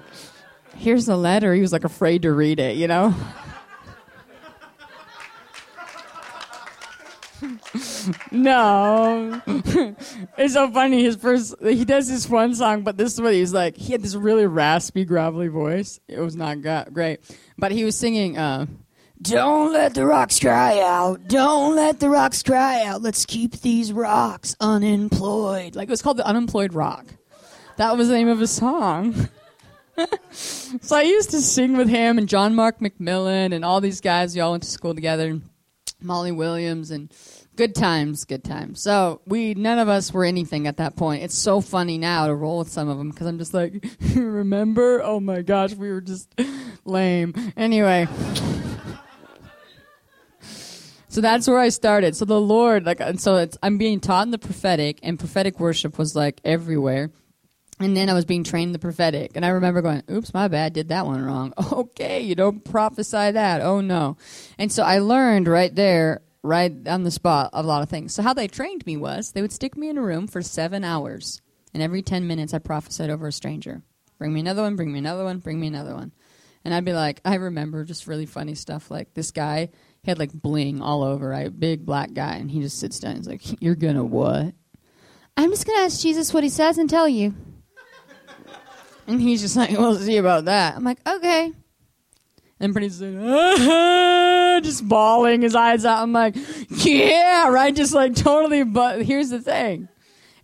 here's the letter. He was like afraid to read it, you know? No. it's so funny. His first, he does this one song, but this is what he's like. He had this really raspy, gravelly voice. It was not great. But he was singing, uh, don't let the rocks cry out. Don't let the rocks cry out. Let's keep these rocks unemployed. Like it was called the Unemployed Rock. That was the name of a song. so I used to sing with him and John Mark McMillan and all these guys. We all went to school together. Molly Williams and good times, good times. So we none of us were anything at that point. It's so funny now to roll with some of them because I'm just like, remember? Oh my gosh, we were just lame. Anyway. So that's where I started. So the Lord, like, and so it's, I'm being taught in the prophetic, and prophetic worship was like everywhere. And then I was being trained in the prophetic. And I remember going, oops, my bad, did that one wrong. Okay, you don't prophesy that. Oh no. And so I learned right there, right on the spot, a lot of things. So how they trained me was they would stick me in a room for seven hours. And every 10 minutes I prophesied over a stranger. Bring me another one, bring me another one, bring me another one. And I'd be like, I remember just really funny stuff like this guy he had like bling all over, right? Big black guy, and he just sits down. He's like, "You're gonna what?" I'm just gonna ask Jesus what he says and tell you. and he's just like, "We'll see about that." I'm like, "Okay." And pretty soon, ah, just bawling his eyes out. I'm like, "Yeah, right." Just like totally. But here's the thing: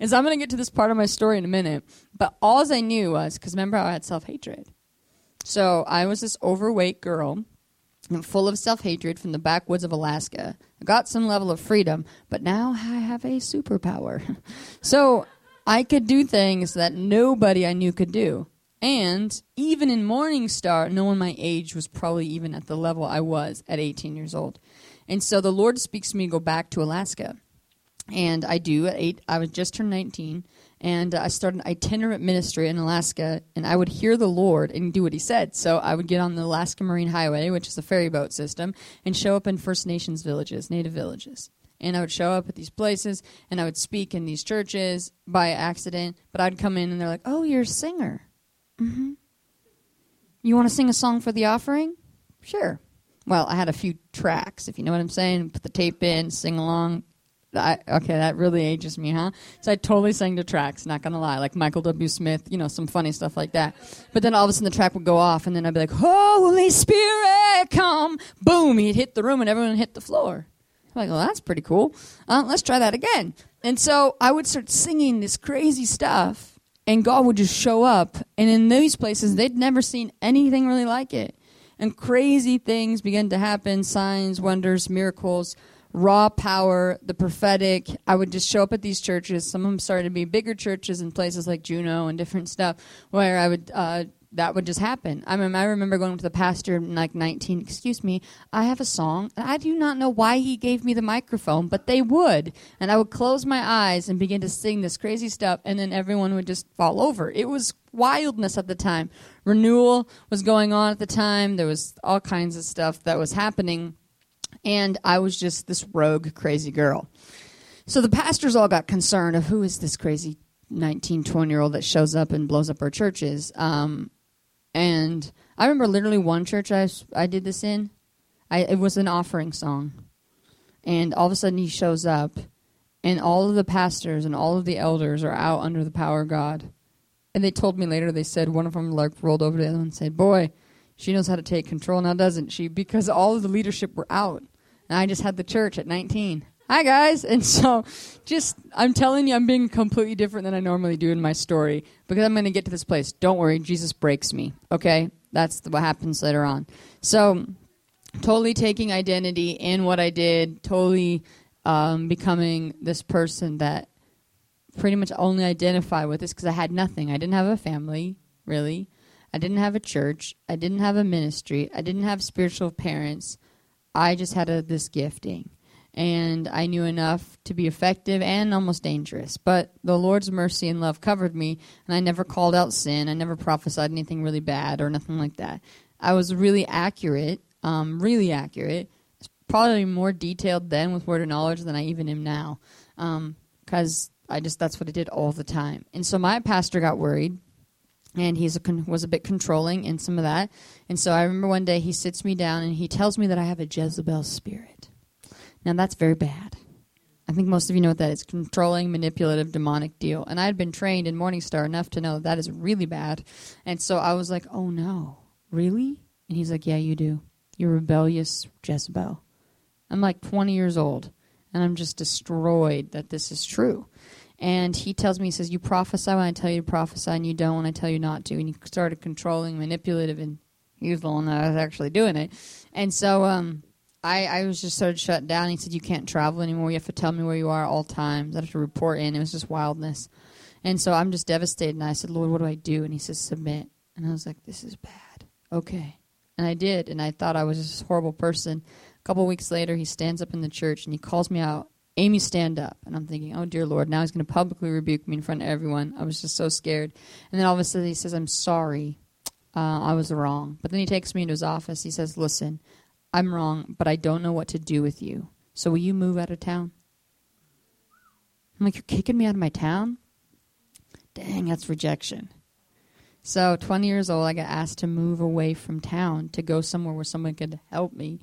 is I'm gonna get to this part of my story in a minute. But all I knew was because remember how I had self hatred. So I was this overweight girl full of self hatred from the backwoods of Alaska. I got some level of freedom, but now I have a superpower. so I could do things that nobody I knew could do. And even in Morningstar, no one my age was probably even at the level I was at 18 years old. And so the Lord speaks to me to go back to Alaska. and I do at eight. I was just turned 19, and I started an itinerant ministry in Alaska, and I would hear the Lord and do what He said. So I would get on the Alaska Marine Highway, which is a ferry boat system, and show up in First Nations villages, Native villages. And I would show up at these places, and I would speak in these churches by accident. But I'd come in, and they're like, "Oh, you're a singer. Mm-hmm. You want to sing a song for the offering? Sure." Well, I had a few tracks, if you know what I'm saying. Put the tape in, sing along, I, okay, that really ages me, huh? So I totally sang to tracks, not gonna lie, like Michael W. Smith, you know, some funny stuff like that. But then all of a sudden the track would go off, and then I'd be like, "Holy Spirit, come!" Boom! He'd hit the room, and everyone hit the floor. I'm like, well, that's pretty cool. Uh, let's try that again. And so I would start singing this crazy stuff, and God would just show up. And in these places, they'd never seen anything really like it. And crazy things began to happen signs, wonders, miracles raw power, the prophetic. I would just show up at these churches. Some of them started to be bigger churches in places like Juneau and different stuff where I would. Uh, that would just happen. I mean, I remember going to the pastor in like 19. Excuse me, I have a song, I do not know why he gave me the microphone, but they would, and I would close my eyes and begin to sing this crazy stuff, and then everyone would just fall over. It was wildness at the time. Renewal was going on at the time. There was all kinds of stuff that was happening and I was just this rogue, crazy girl. So the pastors all got concerned of who is this crazy 19, 20 year old that shows up and blows up our churches. Um, and I remember literally one church I, I did this in. I, it was an offering song. And all of a sudden he shows up, and all of the pastors and all of the elders are out under the power of God. And they told me later, they said, one of them like rolled over to the other and said, Boy, she knows how to take control now, doesn't she? Because all of the leadership were out. And I just had the church at 19. Hi, guys. And so, just, I'm telling you, I'm being completely different than I normally do in my story because I'm going to get to this place. Don't worry, Jesus breaks me. Okay? That's what happens later on. So, totally taking identity in what I did, totally um, becoming this person that pretty much only identify with this because I had nothing. I didn't have a family, really. I didn't have a church. I didn't have a ministry. I didn't have spiritual parents. I just had a, this gifting. And I knew enough to be effective and almost dangerous. But the Lord's mercy and love covered me, and I never called out sin. I never prophesied anything really bad or nothing like that. I was really accurate, um, really accurate. Probably more detailed then with word of knowledge than I even am now. Because um, I just, that's what I did all the time. And so my pastor got worried and he's a con- was a bit controlling in some of that. And so I remember one day he sits me down and he tells me that I have a Jezebel spirit. Now that's very bad. I think most of you know what that is controlling, manipulative, demonic deal. And I had been trained in Morningstar enough to know that, is really bad. And so I was like, oh no, really? And he's like, yeah, you do. You're rebellious Jezebel. I'm like 20 years old and I'm just destroyed that this is true. And he tells me, he says, You prophesy when I tell you to prophesy, and you don't when I tell you not to. And he started controlling, manipulative, and he was the one that was actually doing it. And so um, I, I was just sort of shut down. He said, You can't travel anymore. You have to tell me where you are at all times. I have to report in. It was just wildness. And so I'm just devastated. And I said, Lord, what do I do? And he says, Submit. And I was like, This is bad. Okay. And I did. And I thought I was this horrible person. A couple weeks later, he stands up in the church and he calls me out Amy, stand up. And I'm thinking, oh, dear Lord, now he's going to publicly rebuke me in front of everyone. I was just so scared. And then all of a sudden he says, I'm sorry. Uh, I was wrong. But then he takes me into his office. He says, listen, I'm wrong, but I don't know what to do with you. So will you move out of town? I'm like, you're kicking me out of my town? Dang, that's rejection. So, 20 years old, I got asked to move away from town to go somewhere where someone could help me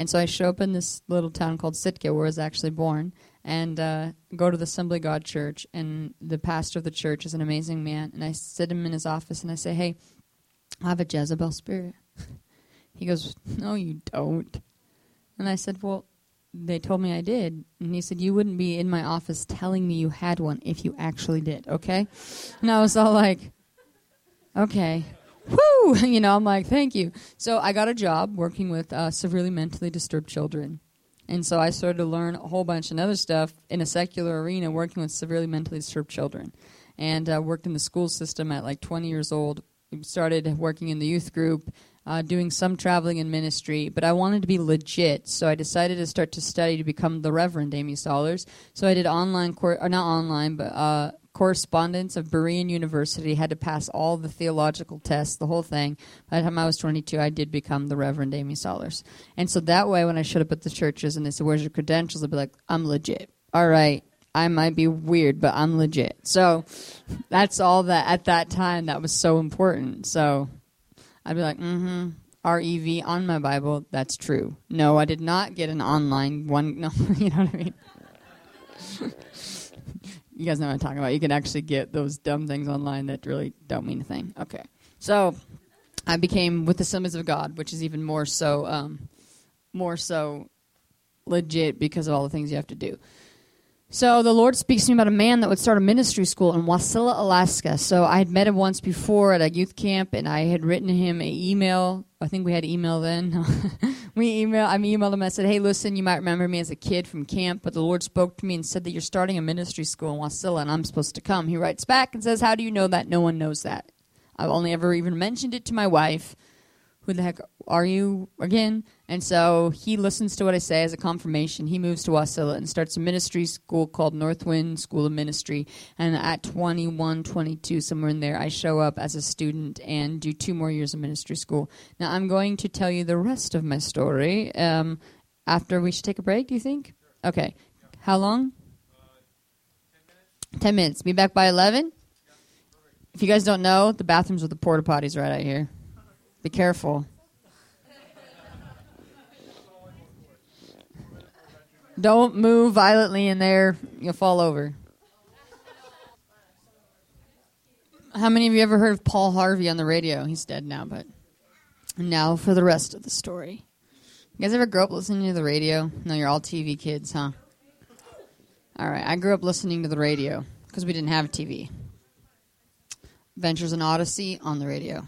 and so I show up in this little town called Sitka, where I was actually born, and uh, go to the Assembly God Church. And the pastor of the church is an amazing man. And I sit him in his office and I say, Hey, I have a Jezebel spirit. he goes, No, you don't. And I said, Well, they told me I did. And he said, You wouldn't be in my office telling me you had one if you actually did, okay? And I was all like, Okay whoo, you know, I'm like, thank you. So I got a job working with uh, severely mentally disturbed children. And so I started to learn a whole bunch of other stuff in a secular arena working with severely mentally disturbed children. And uh, worked in the school system at like 20 years old started working in the youth group, uh, doing some traveling in ministry, but I wanted to be legit, so I decided to start to study to become the Reverend Amy Sollers. So I did online, cor- or not online, but uh, correspondence of Berean University. Had to pass all the theological tests, the whole thing. By the time I was 22, I did become the Reverend Amy Sollers. And so that way, when I showed up at the churches and they said, "Where's your credentials?" I'd be like, "I'm legit." All right, I might be weird, but I'm legit. So that's all that at that time that was so important. So I'd be like, mm-hmm. REV on my Bible, that's true. No, I did not get an online one. No, you know what I mean? you guys know what I'm talking about. You can actually get those dumb things online that really don't mean a thing. Okay. So I became with the Assemblies of God, which is even more so, um, more so legit because of all the things you have to do. So the Lord speaks to me about a man that would start a ministry school in Wasilla, Alaska. So I had met him once before at a youth camp, and I had written him an email. I think we had email then. we email. I emailed him. I said, "Hey, listen, you might remember me as a kid from camp, but the Lord spoke to me and said that you're starting a ministry school in Wasilla, and I'm supposed to come." He writes back and says, "How do you know that? No one knows that. I've only ever even mentioned it to my wife." who the heck are you again? And so he listens to what I say as a confirmation. He moves to Wasilla and starts a ministry school called Northwind School of Ministry. And at 21, 22, somewhere in there, I show up as a student and do two more years of ministry school. Now, I'm going to tell you the rest of my story um, after we should take a break, do you think? Okay. How long? Ten minutes. Be back by 11? If you guys don't know, the bathrooms with the porta potties right out here. Be careful. Don't move violently in there. You'll fall over. How many of you ever heard of Paul Harvey on the radio? He's dead now, but now for the rest of the story. You guys ever grow up listening to the radio? No, you're all TV kids, huh? All right, I grew up listening to the radio because we didn't have TV. Ventures in Odyssey on the radio.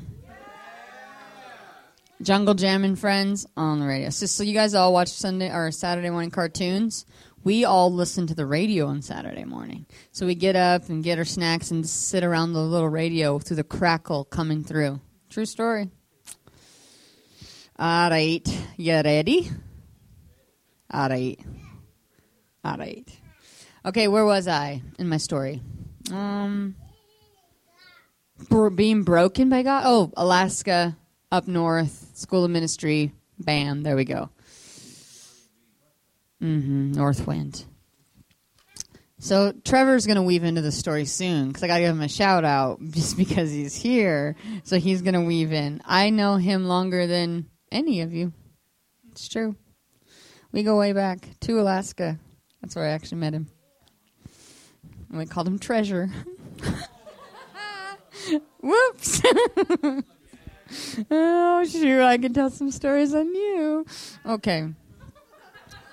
Jungle Jam and Friends on the radio. So, so you guys all watch Sunday or Saturday morning cartoons. We all listen to the radio on Saturday morning. So we get up and get our snacks and sit around the little radio through the crackle coming through. True story. All right. You ready? All right. All right. Okay, where was I in my story? Um, being broken by God. Oh, Alaska, up north, School of Ministry. Bam, there we go. Mm-hmm, North Wind. So Trevor's going to weave into the story soon because I got to give him a shout out just because he's here. So he's going to weave in. I know him longer than any of you. It's true. We go way back to Alaska. That's where I actually met him. And we called him Treasure. Whoops. oh, shoot. I can tell some stories on you. Okay.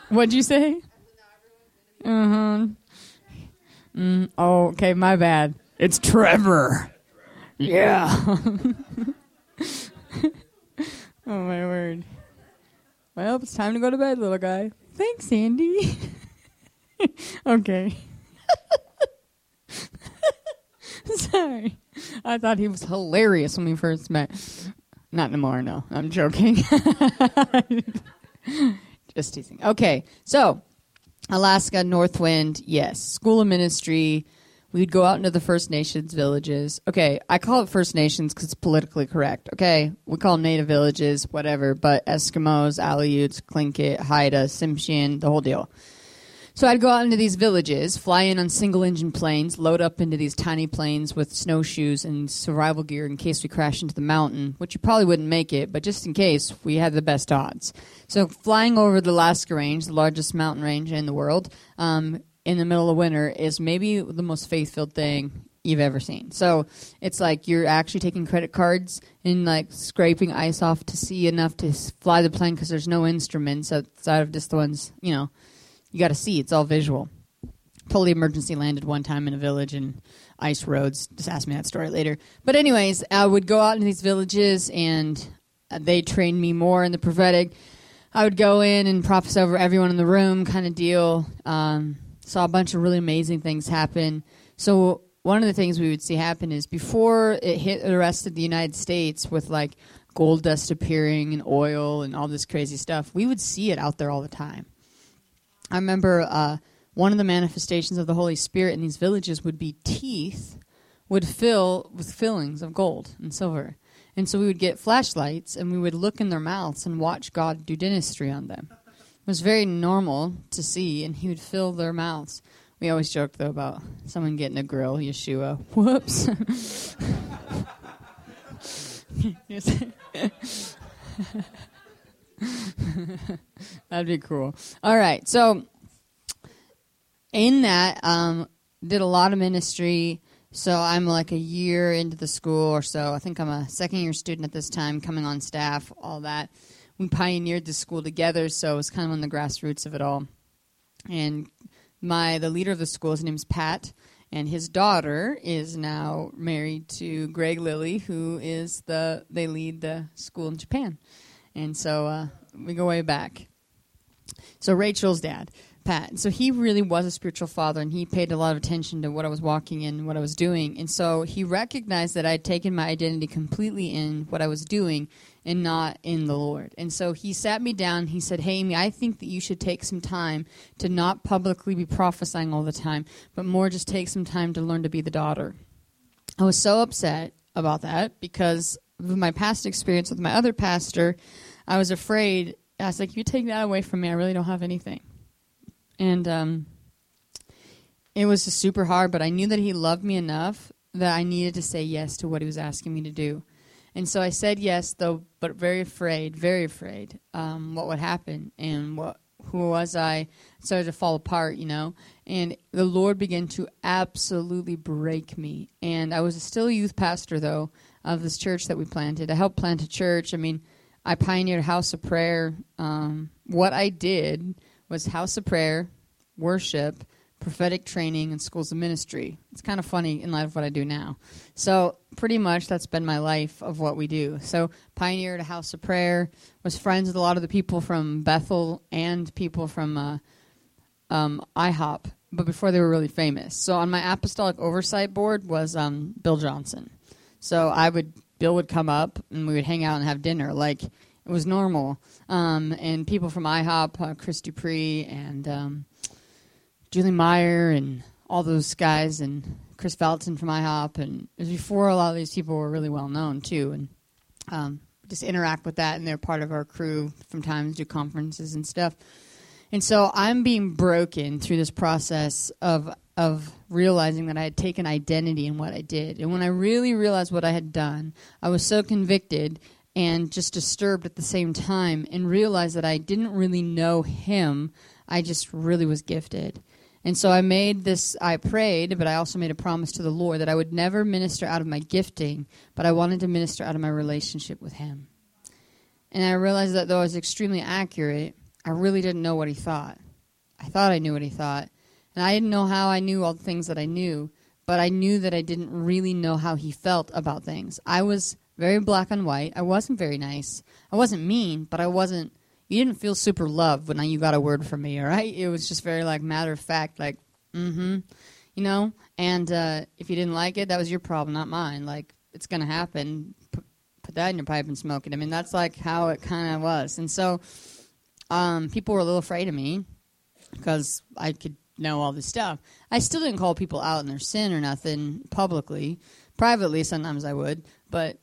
What'd you say? Uh huh. Mm, oh, okay. My bad. It's Trevor. Yeah. oh, my word. Well, it's time to go to bed, little guy. Thanks, Andy. okay. Sorry. I thought he was hilarious when we first met. Not anymore, no. I'm joking. Just teasing. Okay, so Alaska, Northwind, yes. School of Ministry. We'd go out into the First Nations villages. Okay, I call it First Nations because it's politically correct. Okay, we call them Native villages, whatever, but Eskimos, Aleuts, Tlingit, Haida, Tsimshian, the whole deal. So I'd go out into these villages, fly in on single engine planes, load up into these tiny planes with snowshoes and survival gear in case we crash into the mountain, which you probably wouldn't make it, but just in case, we had the best odds. So flying over the Alaska Range, the largest mountain range in the world, um, in the middle of winter is maybe the most faith-filled thing you've ever seen. So it's like you're actually taking credit cards and like scraping ice off to see enough to fly the plane because there's no instruments outside of just the ones, you know, you got to see. It's all visual. Totally emergency landed one time in a village and ice roads. Just ask me that story later. But anyways, I would go out in these villages and uh, they trained me more in the prophetic. I would go in and prophesy over everyone in the room, kind of deal. Um, saw a bunch of really amazing things happen. So one of the things we would see happen is before it hit the rest of the United States with like gold dust appearing and oil and all this crazy stuff, we would see it out there all the time. I remember uh, one of the manifestations of the Holy Spirit in these villages would be teeth would fill with fillings of gold and silver. And so we would get flashlights and we would look in their mouths and watch God do dentistry on them. It was very normal to see, and He would fill their mouths. We always joke, though, about someone getting a grill, Yeshua. Whoops. That'd be cool. All right. So, in that, um, did a lot of ministry. So I'm like a year into the school or so. I think I'm a second year student at this time, coming on staff, all that. We pioneered the school together, so it was kind of on the grassroots of it all. And my the leader of the school, his name's Pat, and his daughter is now married to Greg Lilly, who is the they lead the school in Japan, and so uh, we go way back. So Rachel's dad. Pat. So he really was a spiritual father, and he paid a lot of attention to what I was walking in, what I was doing. And so he recognized that I had taken my identity completely in what I was doing and not in the Lord. And so he sat me down. He said, Hey, Amy, I think that you should take some time to not publicly be prophesying all the time, but more just take some time to learn to be the daughter. I was so upset about that because of my past experience with my other pastor. I was afraid. I was like, you take that away from me, I really don't have anything and um, it was just super hard. But I knew that he loved me enough that I needed to say yes to what he was asking me to do. And so I said yes, though, but very afraid, very afraid um, what would happen and what who was I started to fall apart, you know. And the Lord began to absolutely break me. And I was still a youth pastor though of this church that we planted. I helped plant a church. I mean, I pioneered House of Prayer. Um, what I did was House of Prayer, worship, prophetic training, and schools of ministry. It's kind of funny in light of what I do now. So, pretty much that's been my life of what we do. So, pioneered a House of Prayer, was friends with a lot of the people from Bethel and people from uh, um, IHOP, but before they were really famous. So, on my apostolic oversight board was um, Bill Johnson. So, I would, Bill would come up and we would hang out and have dinner. Like, it was normal. Um, and people from IHOP, uh, Chris Dupree and um, Julie Meyer and all those guys and Chris Felton from IHOP. And it was before a lot of these people were really well known too. And um, just interact with that and they're part of our crew from times do conferences and stuff. And so I'm being broken through this process of of realizing that I had taken identity in what I did. And when I really realized what I had done, I was so convicted and just disturbed at the same time and realized that I didn't really know him. I just really was gifted. And so I made this, I prayed, but I also made a promise to the Lord that I would never minister out of my gifting, but I wanted to minister out of my relationship with Him. And I realized that though I was extremely accurate, I really didn't know what He thought. I thought I knew what He thought. And I didn't know how I knew all the things that I knew, but I knew that I didn't really know how He felt about things. I was very black and white. I wasn't very nice. I wasn't mean, but I wasn't. You didn't feel super loved when you got a word from me. All right, it was just very like matter of fact, like mm-hmm, you know. And uh, if you didn't like it, that was your problem, not mine. Like it's gonna happen. P- put that in your pipe and smoke it. I mean, that's like how it kind of was. And so, um, people were a little afraid of me because I could know all this stuff. I still didn't call people out in their sin or nothing publicly. Privately, sometimes I would, but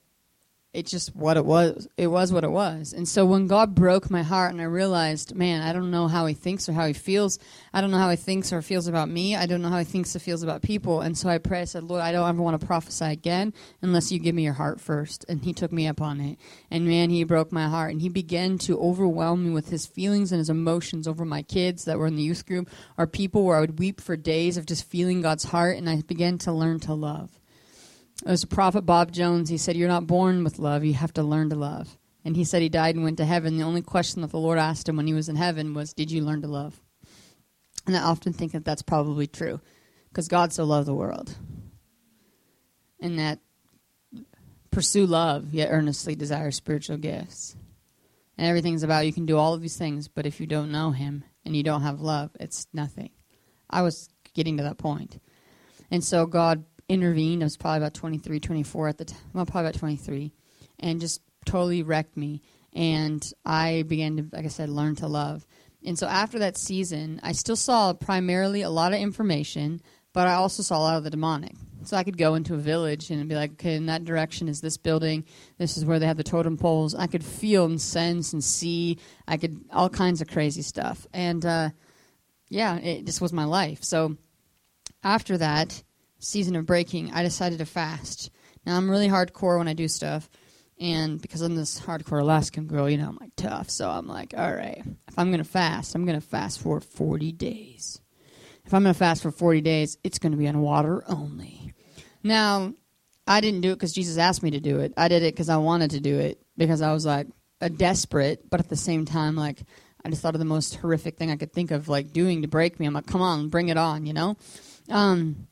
it's just what it was. It was what it was. And so when God broke my heart and I realized, man, I don't know how he thinks or how he feels. I don't know how he thinks or feels about me. I don't know how he thinks or feels about people. And so I prayed, I said, Lord, I don't ever want to prophesy again unless you give me your heart first. And he took me up on it. And man, he broke my heart. And he began to overwhelm me with his feelings and his emotions over my kids that were in the youth group or people where I would weep for days of just feeling God's heart. And I began to learn to love. As a prophet Bob Jones, he said, You're not born with love, you have to learn to love. And he said he died and went to heaven. The only question that the Lord asked him when he was in heaven was, Did you learn to love? And I often think that that's probably true because God so loved the world. And that pursue love, yet earnestly desire spiritual gifts. And everything's about you can do all of these things, but if you don't know Him and you don't have love, it's nothing. I was getting to that point. And so God intervened. I was probably about 23, 24 at the time. Well, probably about 23, and just totally wrecked me. And I began to, like I said, learn to love. And so after that season, I still saw primarily a lot of information, but I also saw a lot of the demonic. So I could go into a village and be like, okay, in that direction is this building. This is where they have the totem poles. I could feel and sense and see. I could all kinds of crazy stuff. And uh, yeah, it just was my life. So after that season of breaking, I decided to fast. Now I'm really hardcore when I do stuff. And because I'm this hardcore Alaskan girl, you know, I'm like tough. So I'm like, all right, if I'm to fast, I'm to fast for 40 days. If I'm to fast for 40 days, it's to be on water only. Now, I didn't do it because Jesus asked me to do it. I did it because I wanted to do it because I was like a desperate, but at the same time, like I just thought of the most horrific thing I could think of, like doing to break me. I'm like, come on, bring it on, you know. Um,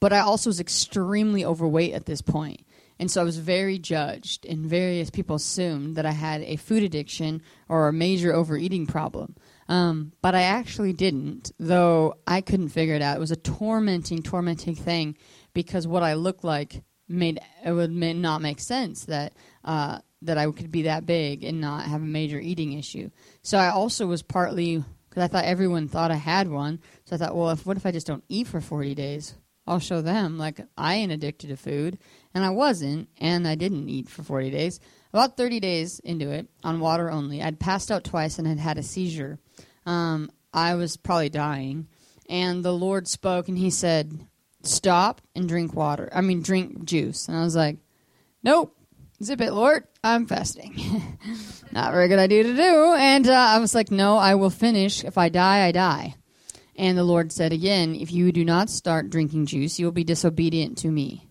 but I also was extremely overweight at this point. And so I was very judged, and various people assumed that I had a food addiction or a major overeating problem. Um, but I actually didn't, though I couldn't figure it out. It was a tormenting, tormenting thing because what I looked like made it would not make sense that uh, that I could be that big and not have a major eating issue. So I also was partly because I thought everyone thought I had one. So I thought, well, if what if I just don't eat for forty days? I'll show them like I ain't addicted to food, and I wasn't, and I didn't eat for 40 days. About 30 days into it, on water only, I'd passed out twice and had had a seizure. Um, I was probably dying, and the Lord spoke and He said, "Stop and drink water. I mean, drink juice." And I was like, "Nope, zip it, Lord. I'm fasting. Not very good idea to do." And uh, I was like, "No, I will finish. If I die, I die." And the Lord said again, If you do not start drinking juice, you will be disobedient to me.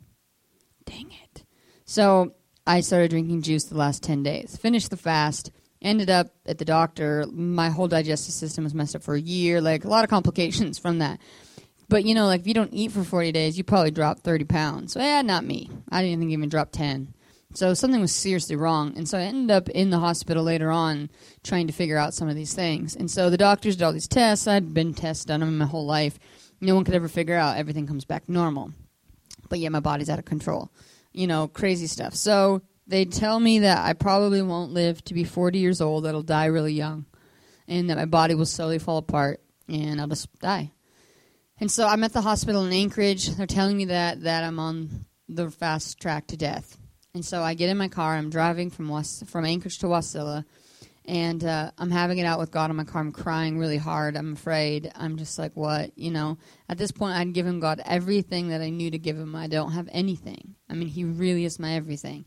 Dang it. So I started drinking juice the last 10 days. Finished the fast. Ended up at the doctor. My whole digestive system was messed up for a year. Like a lot of complications from that. But you know, like if you don't eat for 40 days, you probably drop 30 pounds. So, yeah, not me. I didn't even drop 10. So something was seriously wrong. And so I ended up in the hospital later on trying to figure out some of these things. And so the doctors did all these tests. I'd been tests done them my whole life. No one could ever figure out everything comes back normal. But yet my body's out of control. You know, crazy stuff. So they tell me that I probably won't live to be 40 years old, that I'll die really young, and that my body will slowly fall apart and I'll just die. And so I'm at the hospital in Anchorage. They're telling me that that I'm on the fast track to death. And so I get in my car. I'm driving from from Anchorage to Wasilla, and uh, I'm having it out with God in my car. I'm crying really hard. I'm afraid. I'm just like, what? You know, at this point, I'd given God everything that I knew to give him. I don't have anything. I mean, he really is my everything.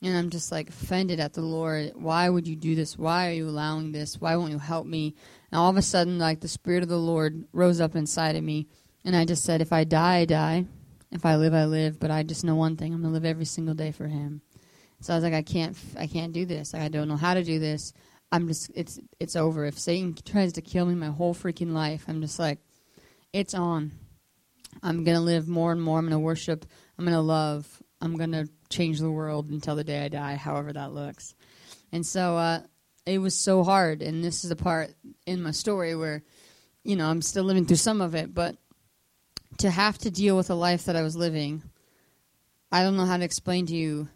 And I'm just like offended at the Lord. Why would you do this? Why are you allowing this? Why won't you help me? And all of a sudden, like the Spirit of the Lord rose up inside of me. And I just said, if I die, I die. If I live, I live. But I just know one thing: I'm gonna live every single day for Him. So I was like, I can't, I can't do this. Like, I don't know how to do this. I'm just, it's, it's over. If Satan tries to kill me my whole freaking life, I'm just like, it's on. I'm gonna live more and more. I'm gonna worship. I'm gonna love. I'm gonna change the world until the day I die, however that looks. And so uh, it was so hard. And this is the part in my story where, you know, I'm still living through some of it, but to have to deal with the life that I was living, I don't know how to explain to you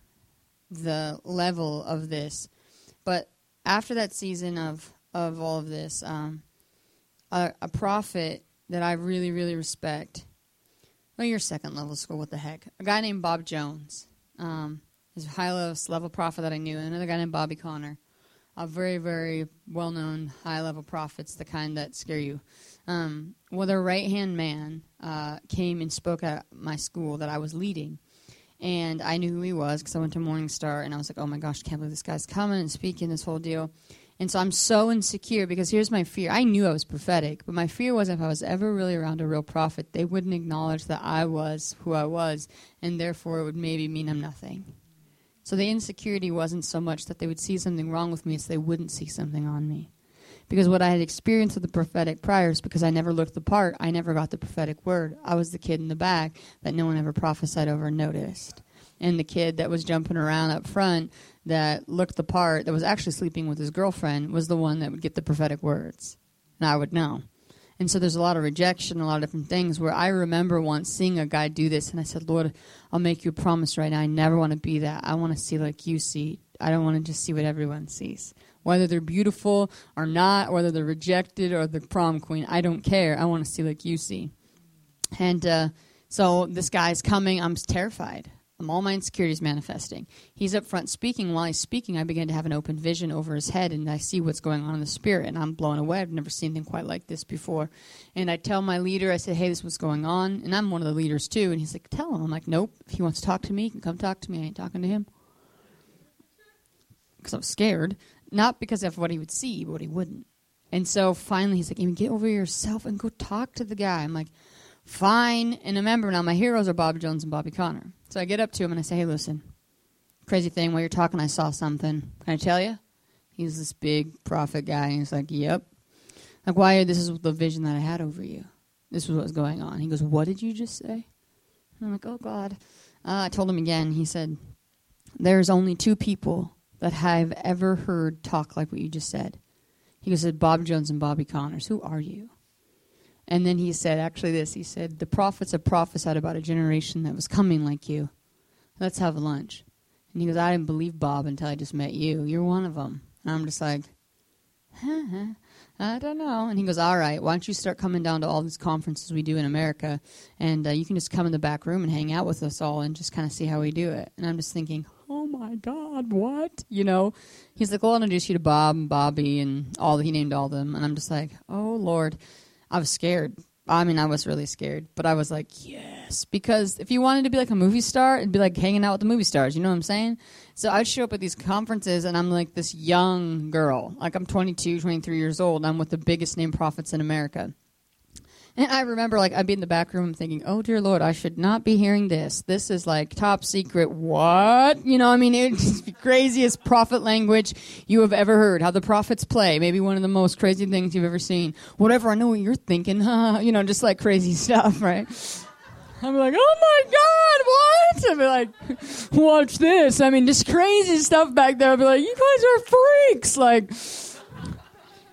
the level of this. But after that season of, of all of this, um, a, a prophet that I really, really respect. Well, your second level school, what the heck? A guy named Bob Jones. Um, is a highest level prophet that I knew. And another guy named Bobby Conner. A very, very well known high level prophets, the kind that scare you. Um, well, their right hand man uh, came and spoke at my school that I was leading. And I knew who he was because I went to Morning Star and I was like, oh my gosh, I can't believe this guy's coming and speaking this whole deal. And so I'm so insecure because here's my fear. I knew I was prophetic, but my fear was if I was ever really around a real prophet, they wouldn't acknowledge that I was who I was, and therefore it would maybe mean I'm nothing. So the insecurity wasn't so much that they would see something wrong with me, it's they wouldn't see something on me. Because what I had experienced with the prophetic priors, because I never looked the part, I never got the prophetic word. I was the kid in the back that no one ever prophesied over and noticed. And the kid that was jumping around up front that looked the part, that was actually sleeping with his girlfriend, was the one that would get the prophetic words. And I would know. And so there's a lot of rejection, a lot of different things where I remember once seeing a guy do this and I said, Lord, I'll make you a promise right now. I never want to be that. I want to see like you see. I don't want to just see what everyone sees. Whether they're beautiful or not, whether they're rejected or the prom queen, I don't care. I want to see like you see. And uh, so this guy's coming. I'm terrified. I'm all my insecurities manifesting. He's up front speaking. While he's speaking, I begin to have an open vision over his head, and I see what's going on in the spirit, and I'm blown away. I've never seen anything quite like this before. And I tell my leader, I said, "Hey, this is what's going on," and I'm one of the leaders too. And he's like, "Tell him." I'm like, "Nope. If he wants to talk to me, he can come talk to me. I ain't talking to him." Because I'm scared, not because of what he would see, but what he wouldn't. And so finally, he's like, "Even get over yourself and go talk to the guy." I'm like, "Fine." And remember, now my heroes are Bob Jones and Bobby Conner. So I get up to him and I say, hey, listen, crazy thing, while you're talking, I saw something. Can I tell you? He's this big prophet guy. And he's like, yep. Like, why? This is the vision that I had over you. This was what was going on. He goes, what did you just say? And I'm like, oh, God. Uh, I told him again. He said, there's only two people that I've ever heard talk like what you just said. He goes, Bob Jones and Bobby Connors. Who are you? And then he said, actually, this he said, the prophets have prophesied about a generation that was coming like you. Let's have lunch. And he goes, I didn't believe Bob until I just met you. You're one of them. And I'm just like, I don't know. And he goes, All right, why don't you start coming down to all these conferences we do in America, and uh, you can just come in the back room and hang out with us all and just kind of see how we do it. And I'm just thinking, my God, what? You know? He's like, Well, I'll introduce you to Bob and Bobby and all. He named all them, and I'm just like, Oh Lord. I was scared. I mean, I was really scared, but I was like, yes, because if you wanted to be like a movie star, it'd be like hanging out with the movie stars. You know what I'm saying? So I'd show up at these conferences, and I'm like this young girl, like I'm 22, 23 years old. I'm with the biggest name prophets in America. And I remember, like, I'd be in the back room thinking, oh, dear Lord, I should not be hearing this. This is like top secret. What? You know, I mean, it's the craziest prophet language you have ever heard. How the prophets play. Maybe one of the most crazy things you've ever seen. Whatever, I know what you're thinking. You know, just like crazy stuff, right? I'm like, oh my God, what? I'd be like, watch this. I mean, just crazy stuff back there. I'd be like, you guys are freaks. Like,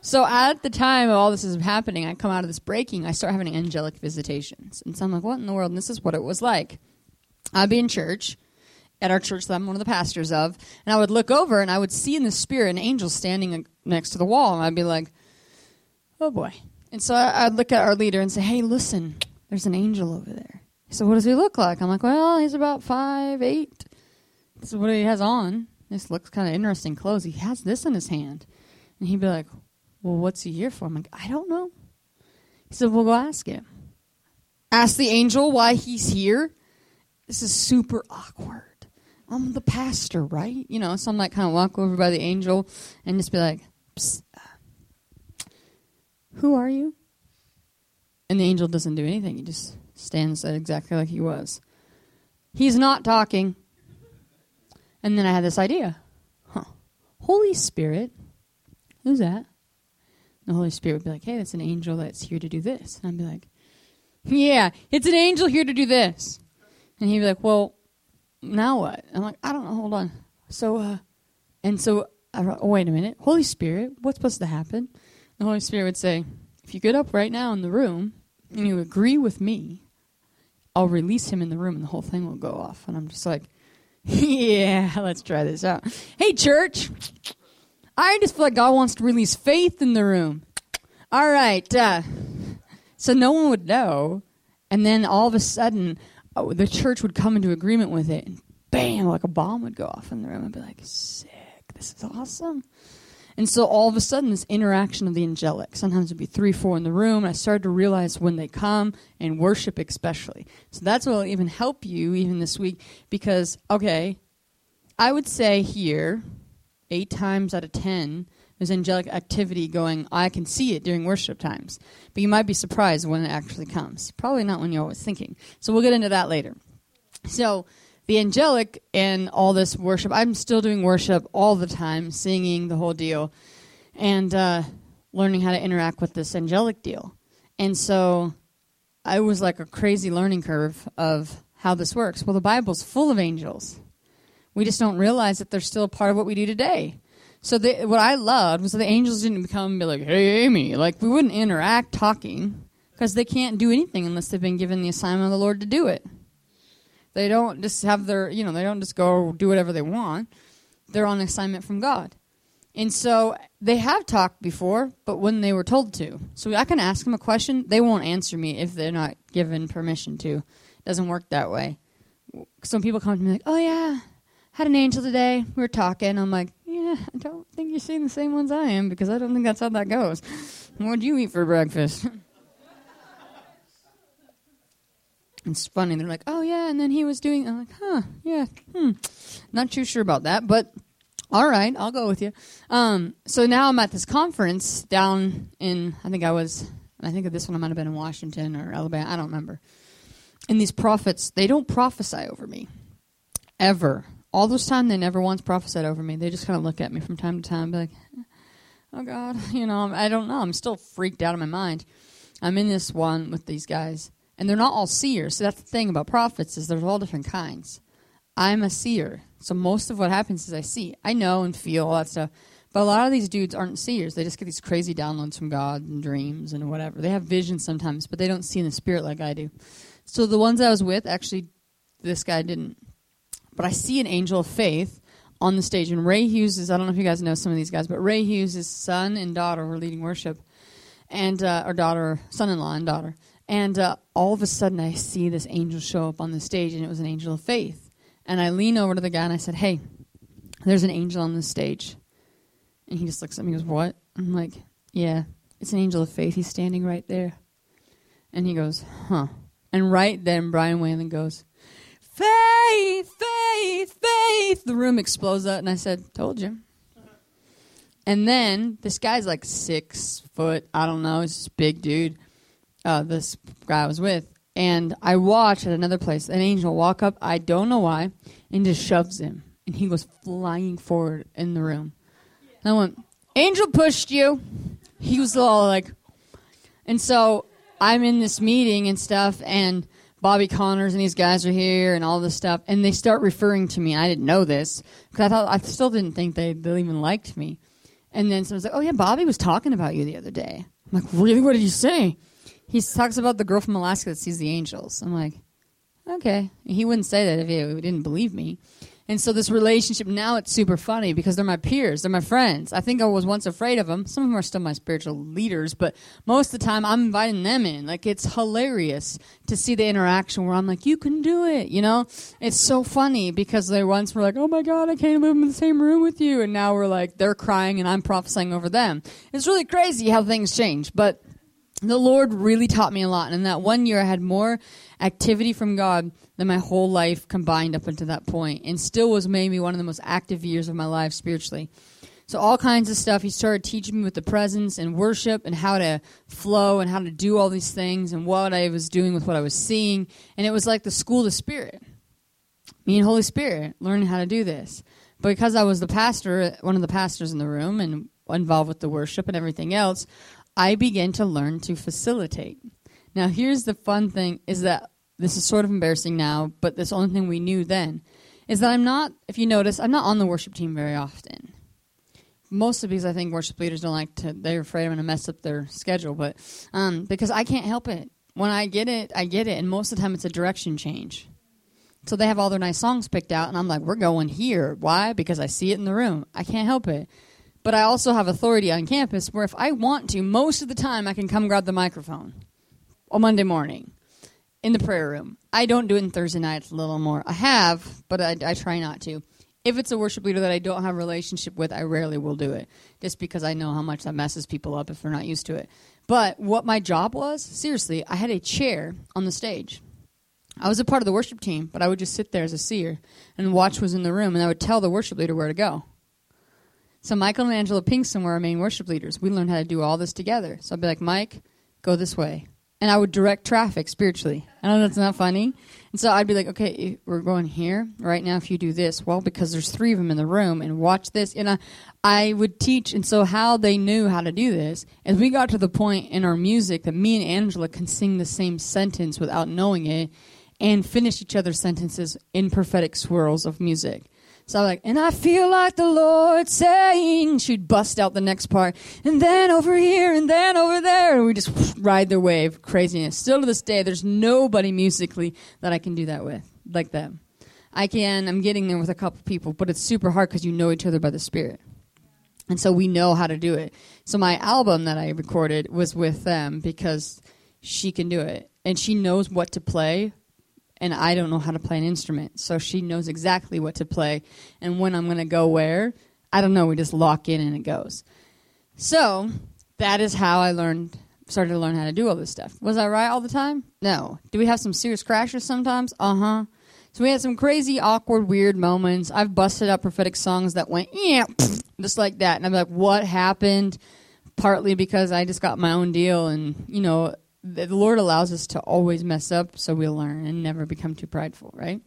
so at the time of all this is happening, I come out of this breaking, I start having angelic visitations. And so I'm like, what in the world? And this is what it was like. I'd be in church, at our church that I'm one of the pastors of, and I would look over and I would see in the spirit an angel standing next to the wall, and I'd be like, oh boy. And so I'd look at our leader and say, hey, listen, there's an angel over there. He said, what does he look like? I'm like, well, he's about five, eight. This is what he has on. This looks kind of interesting clothes. He has this in his hand. And he'd be like, well, what's he here for? I'm like, I don't know. He said, Well, go ask him. Ask the angel why he's here. This is super awkward. I'm the pastor, right? You know, so I'm like, kind of walk over by the angel and just be like, uh, Who are you? And the angel doesn't do anything. He just stands there exactly like he was. He's not talking. And then I had this idea. Huh. Holy Spirit. Who's that? The Holy Spirit would be like, hey, that's an angel that's here to do this. And I'd be like, yeah, it's an angel here to do this. And he'd be like, well, now what? I'm like, I don't know. Hold on. So, uh, and so, I, oh, wait a minute. Holy Spirit, what's supposed to happen? The Holy Spirit would say, if you get up right now in the room and you agree with me, I'll release him in the room and the whole thing will go off. And I'm just like, yeah, let's try this out. Hey, church, I just feel like God wants to release faith in the room. All right. Uh, so no one would know. And then all of a sudden, oh, the church would come into agreement with it. And bam, like a bomb would go off in the room. I'd be like, sick. This is awesome. And so all of a sudden, this interaction of the angelic, sometimes it'd be three, four in the room. And I started to realize when they come and worship, especially. So that's what will even help you even this week because, okay, I would say here, eight times out of ten, there's angelic activity going. I can see it during worship times, but you might be surprised when it actually comes. Probably not when you're always thinking. So we'll get into that later. So the angelic and all this worship, I'm still doing worship all the time, singing the whole deal, and uh, learning how to interact with this angelic deal. And so I was like a crazy learning curve of how this works. Well, the Bible's full of angels. We just don't realize that they're still a part of what we do today. So what I loved was the angels didn't come and be like, "Hey, Amy," like we wouldn't interact talking because they can't do anything unless they've been given the assignment of the Lord to do it. They don't just have their, you know, they don't just go do whatever they want. They're on assignment from God. And so they have talked before, but when they were told to. So I can ask them a question, they won't answer me if they're not given permission to. It doesn't work that way. Some people come to me like, "Oh yeah, had an angel today. We were talking." I'm like, "Yeah, I don't think you're seeing the same ones I am because I don't think that's how that goes. What'd you eat for breakfast?" it's funny. They're like, "Oh yeah," and then he was doing. I'm like, "Huh, yeah, hmm, not too sure about that, but all right, I'll go with you." Um, so now I'm at this conference down in. I think I was. I think of this one. I might have been in Washington or Alabama. I don't remember. And these prophets, they don't prophesy over me, ever. All this time, they never once prophesied over me. They just kind of look at me from time to time, be like, "Oh God, you know, I don't know. I'm still freaked out of my mind." I'm in this one with these guys and they're not all seers. So that's the thing about prophets is there's all different kinds. I'm a seer, so most of what happens is I see, I know and feel all that stuff. But a lot of these dudes aren't seers. They just get these crazy downloads from God and dreams and whatever. They have visions sometimes, but they don't see in the spirit like I do. So the ones I was with, actually, this guy didn't. But I see an angel of faith on the stage. And Ray Hughes is, I don't know if you guys know some of these guys, but Ray Hughes' son and daughter were leading worship. And, uh, or daughter, son in law and daughter. And uh, all of a sudden, I see this angel show up on the stage, and it was an angel of faith. And I lean over to the guy and I said, Hey, there's an angel on the stage. And he just looks at me and goes, What? I'm like, Yeah, it's an angel of faith. He's standing right there. And he goes, Huh. And right then, Brian Whalen goes, Faith, faith, faith. The room explodes out, and I said, Told you. And then this guy's like six foot, I don't know, he's this big dude uh, this guy I was with, and I watched at another place an angel walk up. I don't know why, and just shoves him, and he goes flying forward in the room. And I went, "Angel pushed you." He was all like, and so I'm in this meeting and stuff, and Bobby Connors and these guys are here and all this stuff, and they start referring to me. I didn't know this because I thought I still didn't think they they even liked me. And then someone's like, "Oh yeah, Bobby was talking about you the other day." I'm like, "Really? What did you say?" he talks about the girl from Alaska that sees the angels. I'm like, okay. He wouldn't say that if he didn't believe me. And so this relationship now it's super funny because they're my peers, they're my friends. I think I was once afraid of them. Some of them are still my spiritual leaders, but most of the time I'm inviting them in. Like it's hilarious to see the interaction where I'm like, "You can do it," you know. It's so funny because they once were like, "Oh my god, I can't live in the same room with you," and now we're like, they're crying and I'm prophesying over them. It's really crazy how things change, but the Lord really taught me a lot. And in that one year, I had more activity from God than my whole life combined up until that point, and still was maybe one of the most active years of my life spiritually. So all kinds of stuff. He started teaching me with the presence and worship and how to flow and how to do all these things and what I was doing with what I was seeing. And it was like the school of Spirit. Me and Holy Spirit learning how to do this. But because I was the pastor, one of the pastors in the room and involved with the worship and everything else, I began to learn to facilitate. Now, here's the fun thing is that this is sort of embarrassing now, but this only thing we knew then is that I'm not, if you notice, I'm not on the worship team very often. Mostly because I think worship leaders don't like to, they're afraid I'm going to mess up their schedule, but um, because I can't help it. When I get it, I get it, and most of the time it's a direction change. So they have all their nice songs picked out, and I'm like, we're going here. Why? Because I see it in the room. I can't help it. But I also have authority on campus where if I want to, most of the time I can come grab the microphone on Monday morning in the prayer room. I don't do it on Thursday nights a little more. I have, but I, I try not to. If it's a worship leader that I don't have a relationship with, I rarely will do it, just because I know how much that messes people up if they're not used to it. But what my job was, seriously, I had a chair on the stage. I was a part of the worship team, but I would just sit there as a seer and watch was in the room, and I would tell the worship leader where to go. So Michael and Angela Pinkston were our main worship leaders. We learned how to do all this together. So I'd be like, Mike, go this way. And I would direct traffic spiritually. I know that's not funny. And so I'd be like, okay, we're going here right now. If you do this, well, because there's three of them in the room, and watch this. And I, I would teach. And so how they knew how to do this, as we got to the point in our music that me and Angela can sing the same sentence without knowing it, and finish each other's sentences in prophetic swirls of music. So I was like, and I feel like the Lord saying, she'd bust out the next part, and then over here, and then over there, and we just ride the wave, craziness. Still to this day, there's nobody musically that I can do that with, like them. I can, I'm getting there with a couple people, but it's super hard because you know each other by the Spirit. And so we know how to do it. So my album that I recorded was with them because she can do it. And she knows what to play and I don't know how to play an instrument. So she knows exactly what to play and when I'm going to go where. I don't know. We just lock in and it goes. So that is how I learned, started to learn how to do all this stuff. Was I right all the time? No. Do we have some serious crashes sometimes? Uh huh. So we had some crazy, awkward, weird moments. I've busted up prophetic songs that went, yeah, just like that. And I'm like, what happened? Partly because I just got my own deal and, you know, the Lord allows us to always mess up so we'll learn and never become too prideful, right?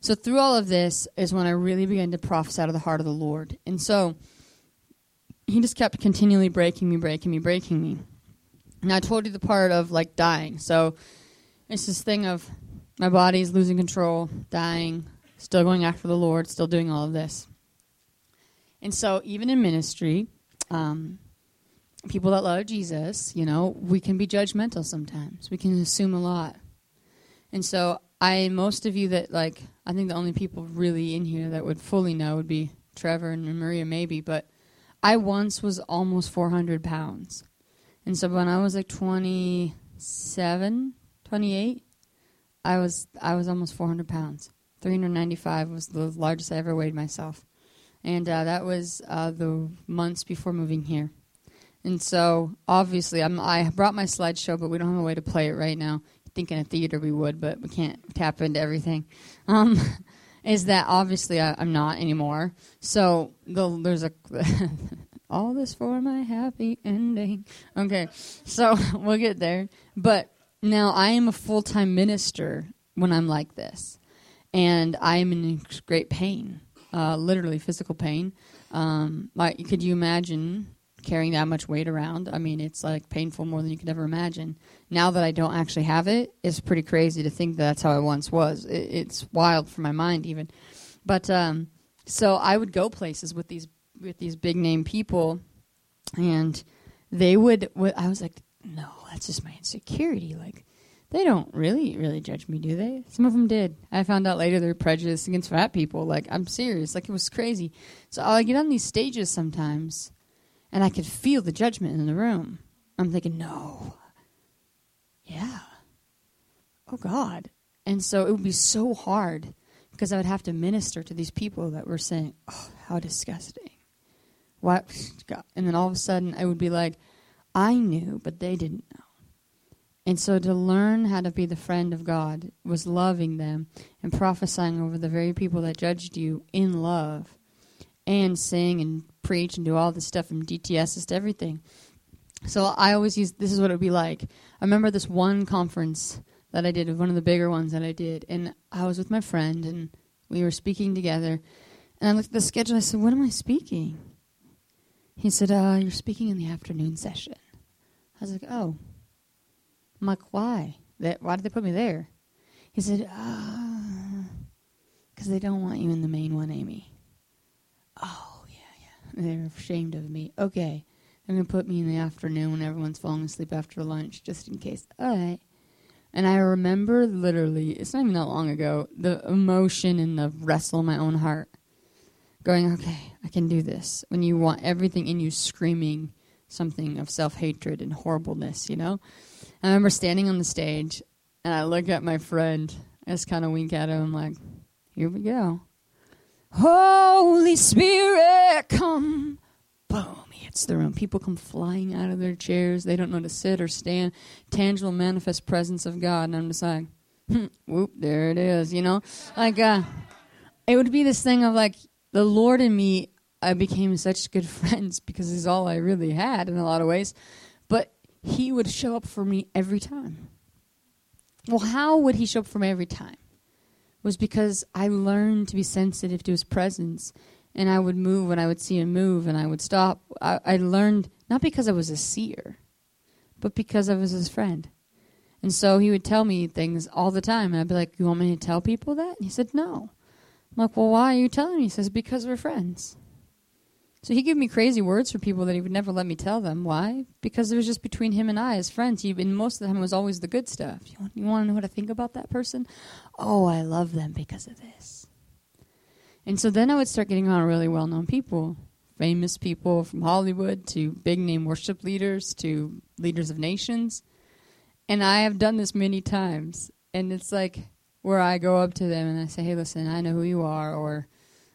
So through all of this is when I really began to prophesy out of the heart of the Lord. And so he just kept continually breaking me, breaking me, breaking me. And I told you the part of like dying. So it's this thing of my body's losing control, dying, still going after the Lord, still doing all of this. And so even in ministry, um, people that love Jesus, you know, we can be judgmental sometimes. We can assume a lot. And so I most of you that like I think the only people really in here that would fully know would be Trevor and Maria maybe, but I once was almost 400 pounds. And so when I was like 27, 28, I was I was almost 400 pounds. 395 was the largest I ever weighed myself. And uh, that was uh, the months before moving here. And so, obviously, I'm, I brought my slideshow, but we don't have a way to play it right now. I think in a theater we would, but we can't tap into everything. Um, is that obviously I, am not anymore. So the, there's a all this for my happy ending. Okay, so we'll get there. But now I am a full time minister when I'm like this, and I am in great pain, uh, literally physical pain. Um, like, could you imagine carrying that much weight around. I mean, it's like painful more than you could ever imagine. Now that I don't actually have it, it's pretty crazy to think that that's how I once was. It, it's wild for my mind even. But um, so I would go places with these with these big name people, and they would. I was like, no, that's just my insecurity. Like. They don't really, really judge me, do they? Some of them did. I found out later they're prejudiced against fat people. Like, I'm serious. Like, it was crazy. So I get on these stages sometimes, and I could feel the judgment in the room. I'm thinking, no. Yeah. Oh, God. And so it would be so hard because I would have to minister to these people that were saying, oh, how disgusting. What? And then all of a sudden I would be like, I knew, but they didn't know. And so to learn how to be the friend of God was loving them and prophesying over the very people that judged you in love and saying and preach and do all this stuff from DTSs to everything. So I always use this is what it would be like. I remember this one conference that I did, one of the bigger ones that I did, and I was with my friend and we were speaking together. And I looked at the schedule. I said, "When am I speaking?" He said, uh, "You're speaking in the afternoon session." I was like, "Oh." I'm like, "Why? That, why did they put me there?" He said, "Because uh, they don't want you in the main one, Amy." Oh. They're ashamed of me. Okay. They're going to put me in the afternoon when everyone's falling asleep after lunch, just in case. All right. And I remember literally, it's not even that long ago, the emotion and the wrestle in my own heart. Going, okay, I can do this. When you want everything in you screaming something of self hatred and horribleness, you know? I remember standing on the stage and I look at my friend. I just kind of wink at him, like, here we go. Holy Spirit, come. Boom, he hits the room. People come flying out of their chairs. They don't know to sit or stand. Tangible, manifest presence of God. And I'm just like, hmm, whoop, there it is, you know? Like, uh, it would be this thing of like, the Lord and me, I became such good friends because he's all I really had in a lot of ways. But he would show up for me every time. Well, how would he show up for me every time? Was because I learned to be sensitive to his presence and I would move when I would see him move and I would stop. I, I learned not because I was a seer, but because I was his friend. And so he would tell me things all the time and I'd be like, You want me to tell people that? And he said, No. I'm like, well, why are you telling me? He says, because we're friends. So he gave me crazy words for people that he would never let me tell them. Why? Because it was just between him and I as friends. He, and most of the time, was always the good stuff. You want, you want to know what I think about that person? Oh, I love them because of this. And so then I would start getting on really well known people, famous people from Hollywood to big name worship leaders to leaders of nations. And I have done this many times. And it's like where I go up to them and I say, hey, listen, I know who you are, or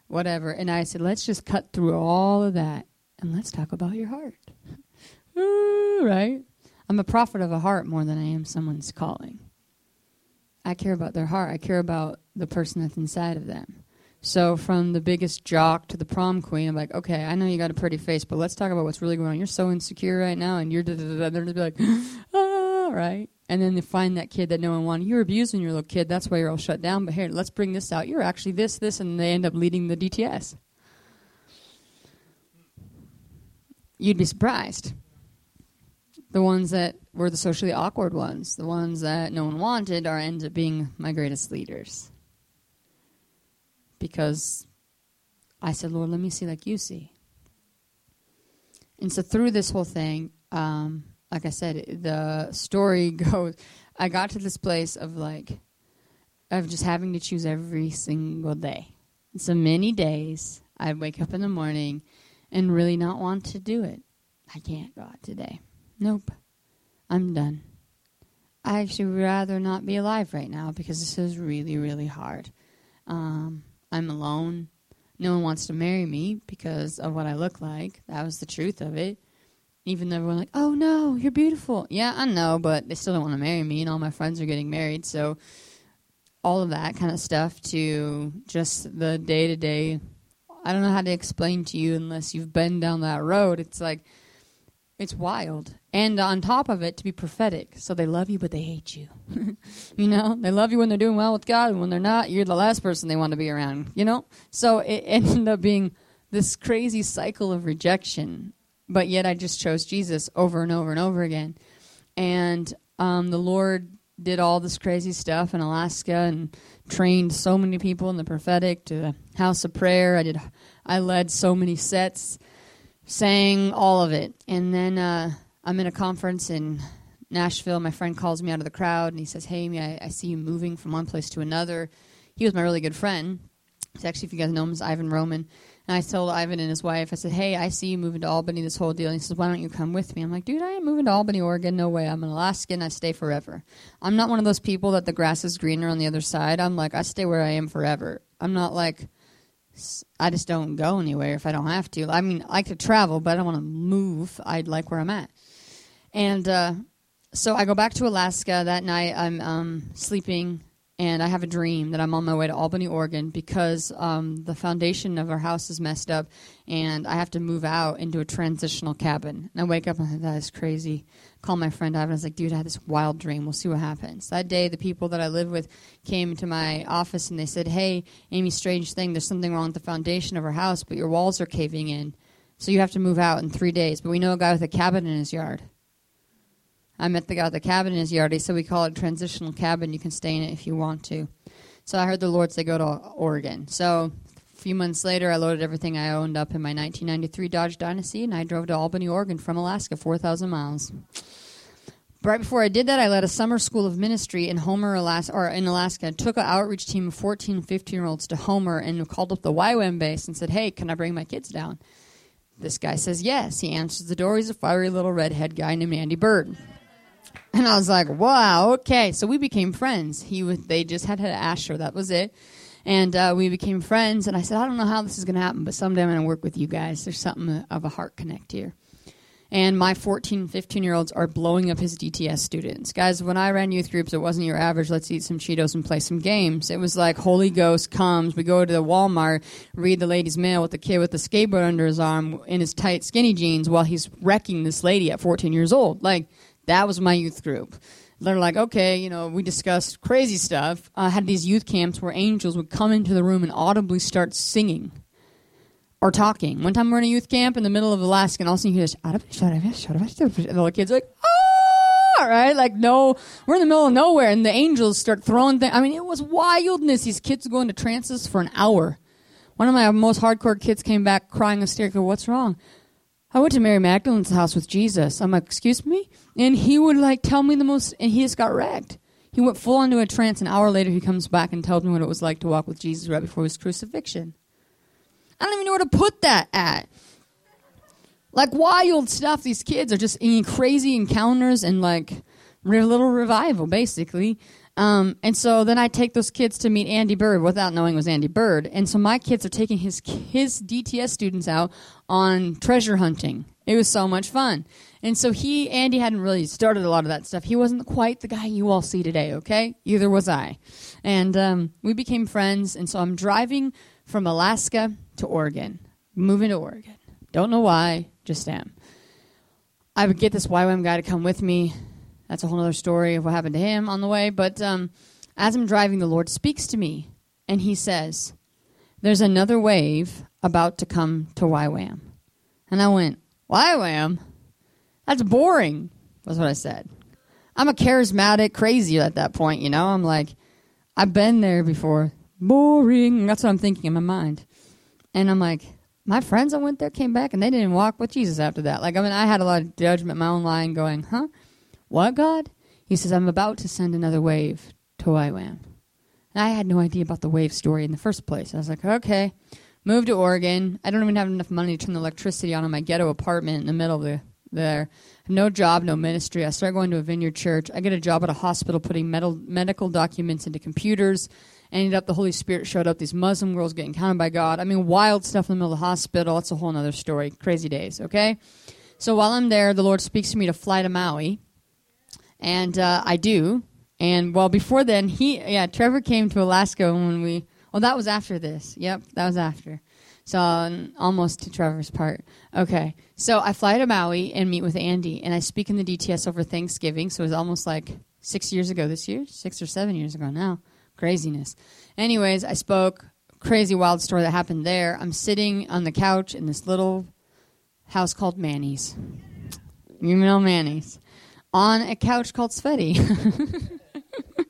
whatever. And I said, let's just cut through all of that and let's talk about your heart. Ooh, right? I'm a prophet of a heart more than I am someone's calling. I care about their heart. I care about the person that's inside of them. So from the biggest jock to the prom queen, I'm like, okay, I know you got a pretty face, but let's talk about what's really going on. You're so insecure right now, and you're da da da. They're gonna be like, ah, right. And then they find that kid that no one wanted. You're abusing your little kid. That's why you're all shut down. But here, let's bring this out. You're actually this, this, and they end up leading the DTS. You'd be surprised. The ones that were the socially awkward ones, the ones that no one wanted, are end up being my greatest leaders because I said, Lord, let me see like you see. And so through this whole thing, um, like I said, the story goes. I got to this place of like, of just having to choose every single day. So many days I'd wake up in the morning and really not want to do it. I can't go out today. Nope. I'm done. I actually rather not be alive right now because this is really, really hard. Um, I'm alone. No one wants to marry me because of what I look like. That was the truth of it. Even though everyone like, oh no, you're beautiful. Yeah, I know, but they still don't want to marry me, and all my friends are getting married. So all of that kind of stuff to just the day to day. I don't know how to explain to you unless you've been down that road. It's like it's wild. And on top of it, to be prophetic. So they love you, but they hate you. you know, they love you when they're doing well with God, and when they're not, you're the last person they want to be around. You know? So it ended up being this crazy cycle of rejection. But yet I just chose Jesus over and over and over again. And um, the Lord did all this crazy stuff in Alaska and trained so many people in the prophetic to the house of prayer. I did I led so many sets sang all of it. And then uh, I'm in a conference in Nashville. My friend calls me out of the crowd and he says, Hey, I, I see you moving from one place to another. He was my really good friend. It's actually, if you guys know him, is Ivan Roman. And I told Ivan and his wife, I said, Hey, I see you moving to Albany, this whole deal. And he says, Why don't you come with me? I'm like, Dude, I ain't moving to Albany, Oregon. No way. I'm an Alaskan. I stay forever. I'm not one of those people that the grass is greener on the other side. I'm like, I stay where I am forever. I'm not like, I just don't go anywhere if I don't have to. I mean, I like to travel, but I don't want to move. I like where I'm at. And uh, so I go back to Alaska that night. I'm um, sleeping, and I have a dream that I'm on my way to Albany, Oregon, because um, the foundation of our house is messed up, and I have to move out into a transitional cabin. And I wake up and I think, that is crazy call my friend Ivan. I was like, dude, I had this wild dream. We'll see what happens. That day, the people that I live with came to my office and they said, hey, Amy, strange thing. There's something wrong with the foundation of our house, but your walls are caving in. So you have to move out in three days. But we know a guy with a cabin in his yard. I met the guy with the cabin in his yard. He said, we call it a transitional cabin. You can stay in it if you want to. So I heard the Lord say, go to Oregon. So a few months later, I loaded everything I owned up in my 1993 Dodge Dynasty, and I drove to Albany, Oregon from Alaska, 4,000 miles. Right before I did that, I led a summer school of ministry in Homer, Alaska, or in Alaska. Took an outreach team of 14, 15 year olds to Homer and called up the YWAM base and said, "Hey, can I bring my kids down?" This guy says yes. He answers the door. He's a fiery little redhead guy named Andy Byrd. And I was like, "Wow, okay." So we became friends. He they just had had Asher. That was it. And uh, we became friends. And I said, I don't know how this is going to happen, but someday I'm going to work with you guys. There's something of a heart connect here. And my 14, 15 year olds are blowing up his DTS students. Guys, when I ran youth groups, it wasn't your average, let's eat some Cheetos and play some games. It was like Holy Ghost comes, we go to the Walmart, read the lady's mail with the kid with the skateboard under his arm in his tight skinny jeans while he's wrecking this lady at 14 years old. Like, that was my youth group they're like, okay, you know, we discussed crazy stuff. I had these youth camps where angels would come into the room and audibly start singing or talking. One time we're in a youth camp in the middle of Alaska, and all of a sudden you hear this, and the little kids like, not, right? Like, no, we're in the middle of nowhere, and the angels start throwing things. I mean, it was wildness. These kids go into trances for an hour. One of my most hardcore kids came back crying hysterically. What's wrong? I went to Mary Magdalene's house with Jesus. I'm like, excuse me? And he would like tell me the most, and he just got wrecked. He went full into a trance. An hour later, he comes back and tells me what it was like to walk with Jesus right before his crucifixion. I don't even know where to put that at. Like wild stuff. These kids are just in crazy encounters and like little revival, basically. Um, and so then I take those kids to meet Andy Byrd without knowing it was Andy Byrd. And so my kids are taking his his DTS students out on treasure hunting. It was so much fun. And so he, Andy, hadn't really started a lot of that stuff. He wasn't quite the guy you all see today, okay? Either was I. And um, we became friends. And so I'm driving from Alaska to Oregon, moving to Oregon. Don't know why, just am. I would get this YWAM guy to come with me that's a whole other story of what happened to him on the way. But um, as I'm driving, the Lord speaks to me, and He says, There's another wave about to come to YWAM. And I went, YWAM? That's boring, was what I said. I'm a charismatic crazy at that point, you know? I'm like, I've been there before. Boring. That's what I'm thinking in my mind. And I'm like, my friends I went there came back and they didn't walk with Jesus after that. Like, I mean, I had a lot of judgment in my own line going, huh? What, God? He says, I'm about to send another wave to YWAM. And I had no idea about the wave story in the first place. I was like, okay. move to Oregon. I don't even have enough money to turn the electricity on in my ghetto apartment in the middle of the, there. No job, no ministry. I start going to a vineyard church. I get a job at a hospital putting metal, medical documents into computers. Ended up, the Holy Spirit showed up. These Muslim girls getting counted by God. I mean, wild stuff in the middle of the hospital. That's a whole other story. Crazy days, okay? So while I'm there, the Lord speaks to me to fly to Maui and uh, I do. And well, before then, he yeah, Trevor came to Alaska when we. Well, that was after this. Yep, that was after. So um, almost to Trevor's part. Okay, so I fly to Maui and meet with Andy, and I speak in the DTS over Thanksgiving. So it was almost like six years ago this year, six or seven years ago now. Craziness. Anyways, I spoke. Crazy wild story that happened there. I'm sitting on the couch in this little house called Manny's. You know Manny's on a couch called Sveti.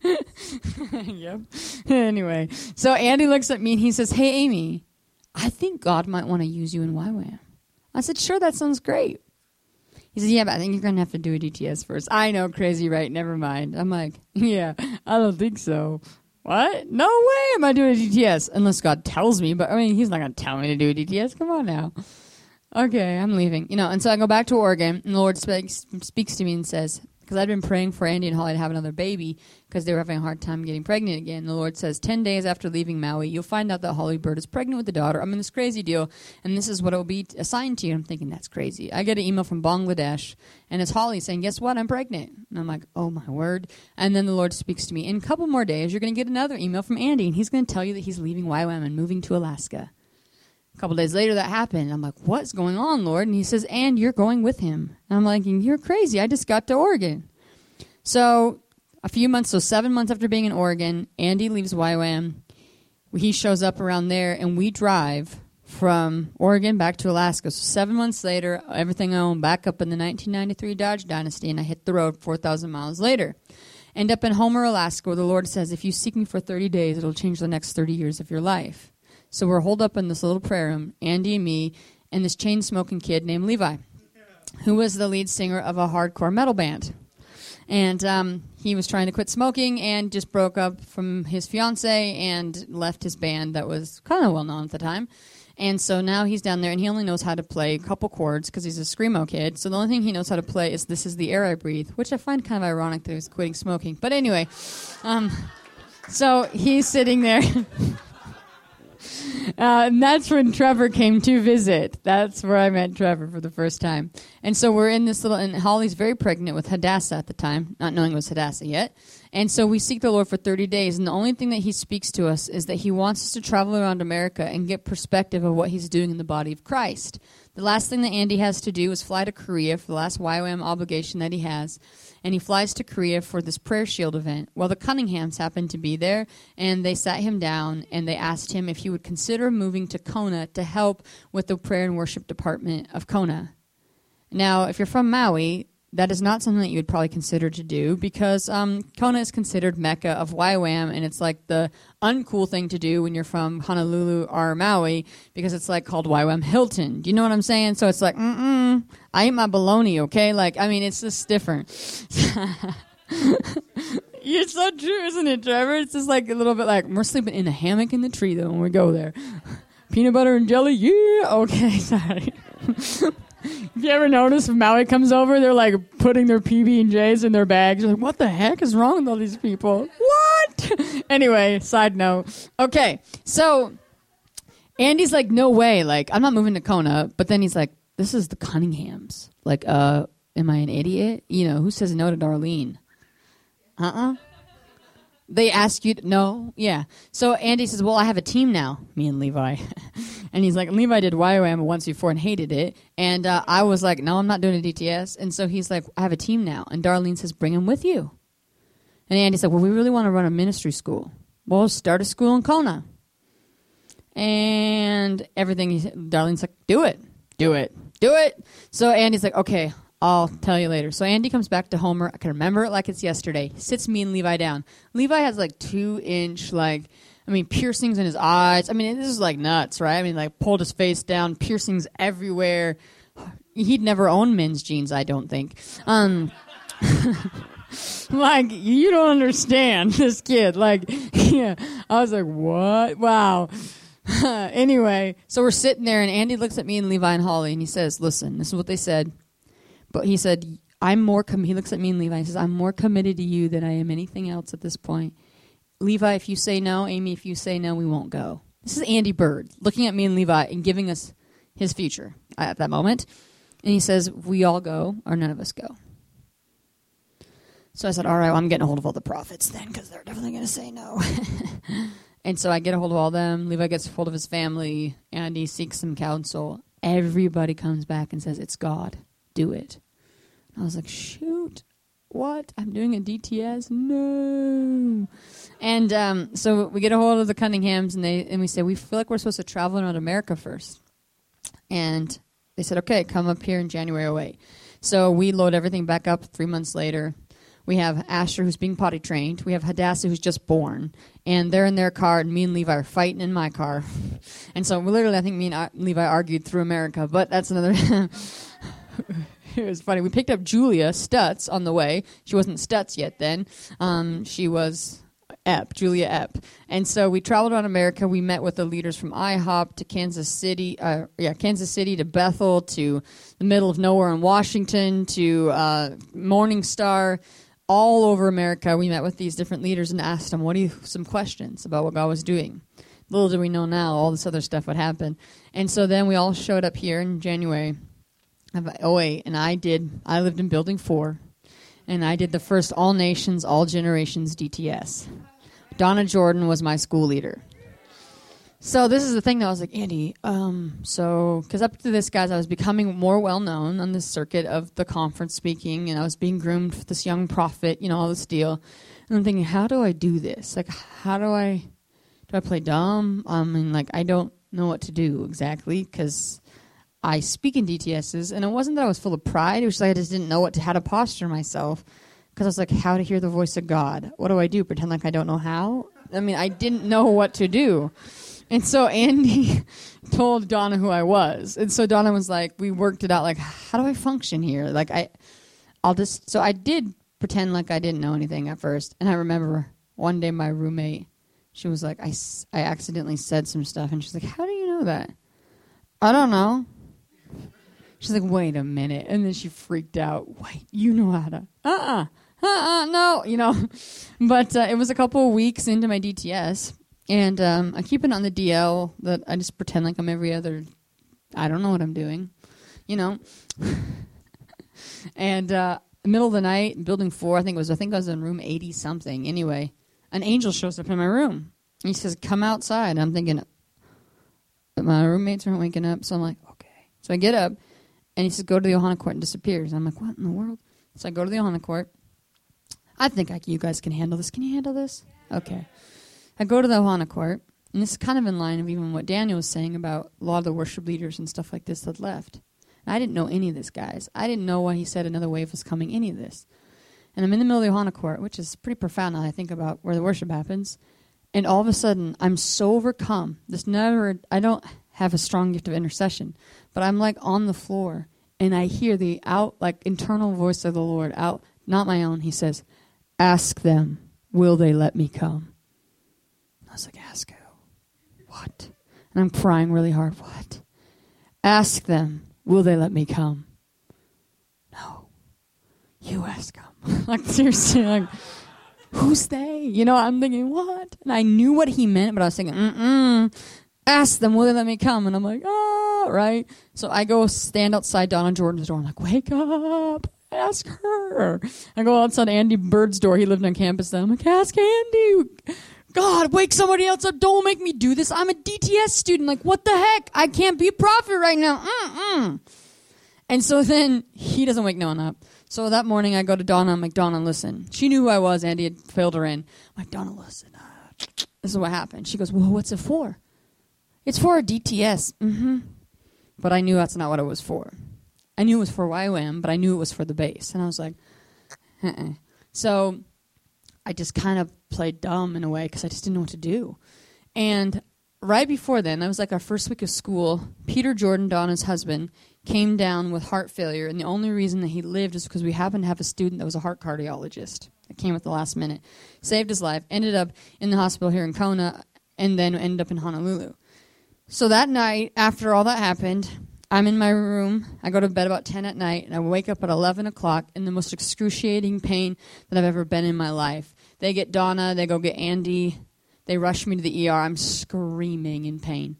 yep. Anyway, so Andy looks at me and he says, Hey, Amy, I think God might want to use you in YWAM. I said, Sure, that sounds great. He said, Yeah, but I think you're going to have to do a DTS first. I know, crazy, right? Never mind. I'm like, Yeah, I don't think so. What? No way am I doing a DTS unless God tells me. But I mean, He's not going to tell me to do a DTS. Come on now okay, I'm leaving. You know, and so I go back to Oregon, and the Lord speaks, speaks to me and says, because I'd been praying for Andy and Holly to have another baby because they were having a hard time getting pregnant again. The Lord says, 10 days after leaving Maui, you'll find out that Holly Byrd is pregnant with the daughter. I'm in this crazy deal, and this is what will be assigned to you. I'm thinking, that's crazy. I get an email from Bangladesh, and it's Holly saying, guess what? I'm pregnant. And I'm like, oh my word. And then the Lord speaks to me, in a couple more days, you're going to get another email from Andy, and he's going to tell you that he's leaving YWAM and moving to Alaska. A couple days later, that happened. I'm like, what's going on, Lord? And he says, and you're going with him. And I'm like, you're crazy. I just got to Oregon. So a few months, so seven months after being in Oregon, Andy leaves YWAM. He shows up around there, and we drive from Oregon back to Alaska. So seven months later, everything I own back up in the 1993 Dodge Dynasty, and I hit the road 4,000 miles later. End up in Homer, Alaska, where the Lord says, if you seek me for 30 days, it'll change the next 30 years of your life. So we're holed up in this little prayer room, Andy and me, and this chain smoking kid named Levi, who was the lead singer of a hardcore metal band. And um, he was trying to quit smoking and just broke up from his fiance and left his band that was kind of well known at the time. And so now he's down there and he only knows how to play a couple chords because he's a screamo kid. So the only thing he knows how to play is "This Is the Air I Breathe," which I find kind of ironic that he's quitting smoking. But anyway, um, so he's sitting there. Uh, and that's when Trevor came to visit. That's where I met Trevor for the first time. And so we're in this little, and Holly's very pregnant with Hadassah at the time, not knowing it was Hadassah yet. And so we seek the Lord for 30 days. And the only thing that He speaks to us is that He wants us to travel around America and get perspective of what He's doing in the body of Christ. The last thing that Andy has to do is fly to Korea for the last YWAM obligation that he has and he flies to Korea for this prayer shield event. Well, the Cunninghams happened to be there, and they sat him down and they asked him if he would consider moving to Kona to help with the prayer and worship department of Kona. Now, if you're from Maui, that is not something that you would probably consider to do because um, Kona is considered Mecca of YWAM, and it's like the uncool thing to do when you're from Honolulu or Maui because it's like called YWAM Hilton. Do you know what I'm saying? So it's like, mm I eat my bologna, okay? Like, I mean, it's just different. You're so true, isn't it, Trevor? It's just like a little bit like we're sleeping in a hammock in the tree though when we go there. Peanut butter and jelly, yeah. Okay, sorry. If you ever notice if Maui comes over, they're like putting their PB and J's in their bags. You're like, what the heck is wrong with all these people? What? anyway, side note. Okay, so Andy's like, no way. Like, I'm not moving to Kona. But then he's like, this is the Cunninghams. Like, uh, am I an idiot? You know, who says no to Darlene? Uh uh They ask you, to, no? Yeah. So Andy says, well, I have a team now, me and Levi. and he's like, Levi did YWAM once before and hated it. And uh, I was like, no, I'm not doing a DTS. And so he's like, I have a team now. And Darlene says, bring him with you. And Andy's like, well, we really want to run a ministry school. Well, start a school in Kona. And everything, Darlene's like, do it, do it, do it. So Andy's like, okay, I'll tell you later. So Andy comes back to Homer. I can remember it like it's yesterday. Sits me and Levi down. Levi has like two inch, like, I mean, piercings in his eyes. I mean, this is like nuts, right? I mean, like pulled his face down, piercings everywhere. He'd never own men's jeans, I don't think. Um, like you don't understand this kid. Like, yeah, I was like, what? Wow. anyway, so we're sitting there, and Andy looks at me and Levi and Holly, and he says, "Listen, this is what they said." But he said, I'm more, com-, he looks at me and Levi and says, I'm more committed to you than I am anything else at this point. Levi, if you say no, Amy, if you say no, we won't go. This is Andy Byrd looking at me and Levi and giving us his future at that moment. And he says, We all go, or none of us go. So I said, All right, well, I'm getting a hold of all the prophets then, because they're definitely going to say no. and so I get a hold of all them. Levi gets a hold of his family, and he seeks some counsel. Everybody comes back and says, It's God do it. And I was like, shoot, what? I'm doing a DTS? No. And um, so we get a hold of the Cunninghams and they and we say we feel like we're supposed to travel around America first. And they said, okay, come up here in January 08. So we load everything back up three months later. We have Asher, who's being potty trained. We have Hadassah, who's just born. And they're in their car, and me and Levi are fighting in my car. And so, literally, I think me and uh, Levi argued through America, but that's another. it was funny. We picked up Julia Stutz on the way. She wasn't Stutz yet then. Um, she was Epp, Julia Epp. And so we traveled around America. We met with the leaders from IHOP to Kansas City, uh, yeah, Kansas City to Bethel to the middle of nowhere in Washington to uh, Morning Star. All over America, we met with these different leaders and asked them, "What do you?" Some questions about what God was doing. Little did we know now, all this other stuff would happen. And so then we all showed up here in January Oh and I did. I lived in Building Four, and I did the first All Nations, All Generations DTS. Donna Jordan was my school leader. So this is the thing that I was like, Andy. Um, so because up to this, guys, I was becoming more well known on the circuit of the conference speaking, and I was being groomed for this young prophet, you know, all this deal. And I'm thinking, how do I do this? Like, how do I do I play dumb? I mean, like, I don't know what to do exactly because I speak in DTSs, and it wasn't that I was full of pride. It was like I just didn't know what to, how to posture myself because I was like, how to hear the voice of God? What do I do? Pretend like I don't know how? I mean, I didn't know what to do. And so Andy told Donna who I was. And so Donna was like, we worked it out like, how do I function here? Like, I, I'll just, so I did pretend like I didn't know anything at first. And I remember one day my roommate, she was like, I, I accidentally said some stuff. And she's like, how do you know that? I don't know. She's like, wait a minute. And then she freaked out. Wait, you know how to. Uh uh-uh, uh. Uh-uh, no, you know. But uh, it was a couple of weeks into my DTS. And um, I keep it on the DL that I just pretend like I'm every other. I don't know what I'm doing, you know. and uh, middle of the night, building four, I think it was. I think I was in room eighty something. Anyway, an angel shows up in my room. He says, "Come outside." And I'm thinking, my roommates aren't waking up, so I'm like, okay. So I get up, and he says, go to the Ohana court and disappears. I'm like, what in the world? So I go to the Ohana court. I think I, you guys can handle this. Can you handle this? Okay. I go to the Ohana court, and this is kind of in line of even what Daniel was saying about a lot of the worship leaders and stuff like this that left. I didn't know any of this, guys. I didn't know why he said another wave was coming, any of this. And I'm in the middle of the Ohana court, which is pretty profound now I think about where the worship happens. And all of a sudden, I'm so overcome. This never, I don't have a strong gift of intercession, but I'm like on the floor and I hear the out, like internal voice of the Lord out, not my own. He says, Ask them, will they let me come? I was like, Ask who? What? And I'm crying really hard. What? Ask them, will they let me come? No. You ask them. like, seriously, like, who's they? You know, I'm thinking, what? And I knew what he meant, but I was thinking, mm-mm. Ask them, will they let me come? And I'm like, oh, right? So I go stand outside Donna Jordan's door. I'm like, wake up. Ask her. I go outside Andy Byrd's door. He lived on campus then. I'm like, ask Andy. God, wake somebody else up. Don't make me do this. I'm a DTS student. Like, what the heck? I can't be a prophet right now. Mm-mm. And so then he doesn't wake no one up. So that morning I go to Donna. I'm like, Donna, listen. She knew who I was. Andy had filled her in. I'm like, Donna, listen. Uh, this is what happened. She goes, well, what's it for? It's for a DTS. Mm-hmm. But I knew that's not what it was for. I knew it was for YWAM, but I knew it was for the base. And I was like, uh-uh. So I just kind of played dumb in a way because I just didn't know what to do. And right before then, that was like our first week of school. Peter Jordan, Donna's husband, came down with heart failure, and the only reason that he lived is because we happened to have a student that was a heart cardiologist. That came at the last minute, saved his life, ended up in the hospital here in Kona, and then ended up in Honolulu. So that night, after all that happened, I'm in my room. I go to bed about 10 at night, and I wake up at 11 o'clock in the most excruciating pain that I've ever been in my life. They get Donna, they go get Andy, they rush me to the ER. I'm screaming in pain.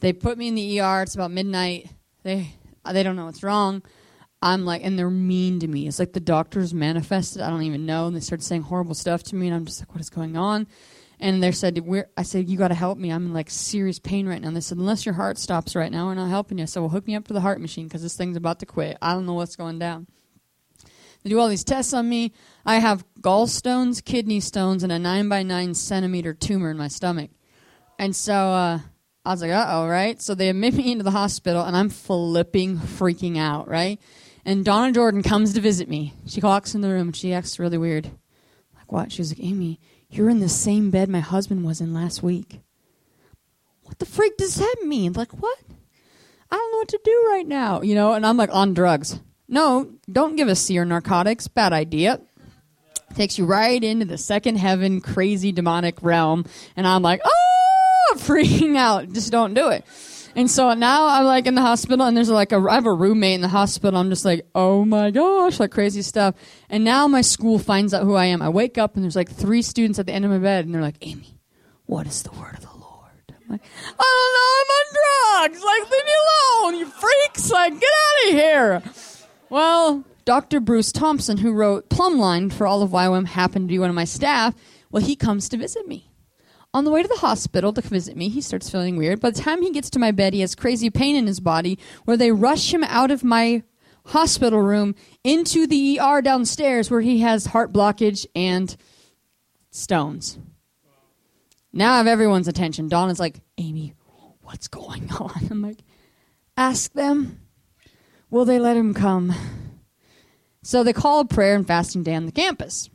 They put me in the ER. It's about midnight. They they don't know what's wrong. I'm like, and they're mean to me. It's like the doctors manifested. I don't even know. And they started saying horrible stuff to me, and I'm just like, what is going on? And they said, we're, I said, you got to help me. I'm in like serious pain right now. And they said, unless your heart stops right now, we're not helping you. So we'll hook me up to the heart machine because this thing's about to quit. I don't know what's going down. They do all these tests on me. I have gallstones, kidney stones, and a nine by nine centimeter tumor in my stomach. And so uh, I was like, uh oh, right? So they admit me into the hospital, and I'm flipping, freaking out, right? And Donna Jordan comes to visit me. She walks in the room and she acts really weird. Like, what? She was like, Amy, you're in the same bed my husband was in last week. What the freak does that mean? Like, what? I don't know what to do right now, you know? And I'm like, on drugs. No, don't give us seer narcotics. Bad idea. Takes you right into the second heaven, crazy demonic realm. And I'm like, oh, freaking out. Just don't do it. And so now I'm like in the hospital and there's like a, I have a roommate in the hospital. I'm just like, oh my gosh, like crazy stuff. And now my school finds out who I am. I wake up and there's like three students at the end of my bed and they're like, Amy, what is the word of the Lord? I'm like, I don't know, I'm on drugs. Like, leave me alone, you freaks. Like, get out of here. Well, Dr. Bruce Thompson, who wrote Plumbline for all of YWAM, happened to be one of my staff. Well, he comes to visit me. On the way to the hospital to visit me, he starts feeling weird. By the time he gets to my bed, he has crazy pain in his body where they rush him out of my hospital room into the ER downstairs where he has heart blockage and stones. Now I have everyone's attention. Donna's like, Amy, what's going on? I'm like, ask them. Will they let him come? So they call a prayer and fasting day on the campus.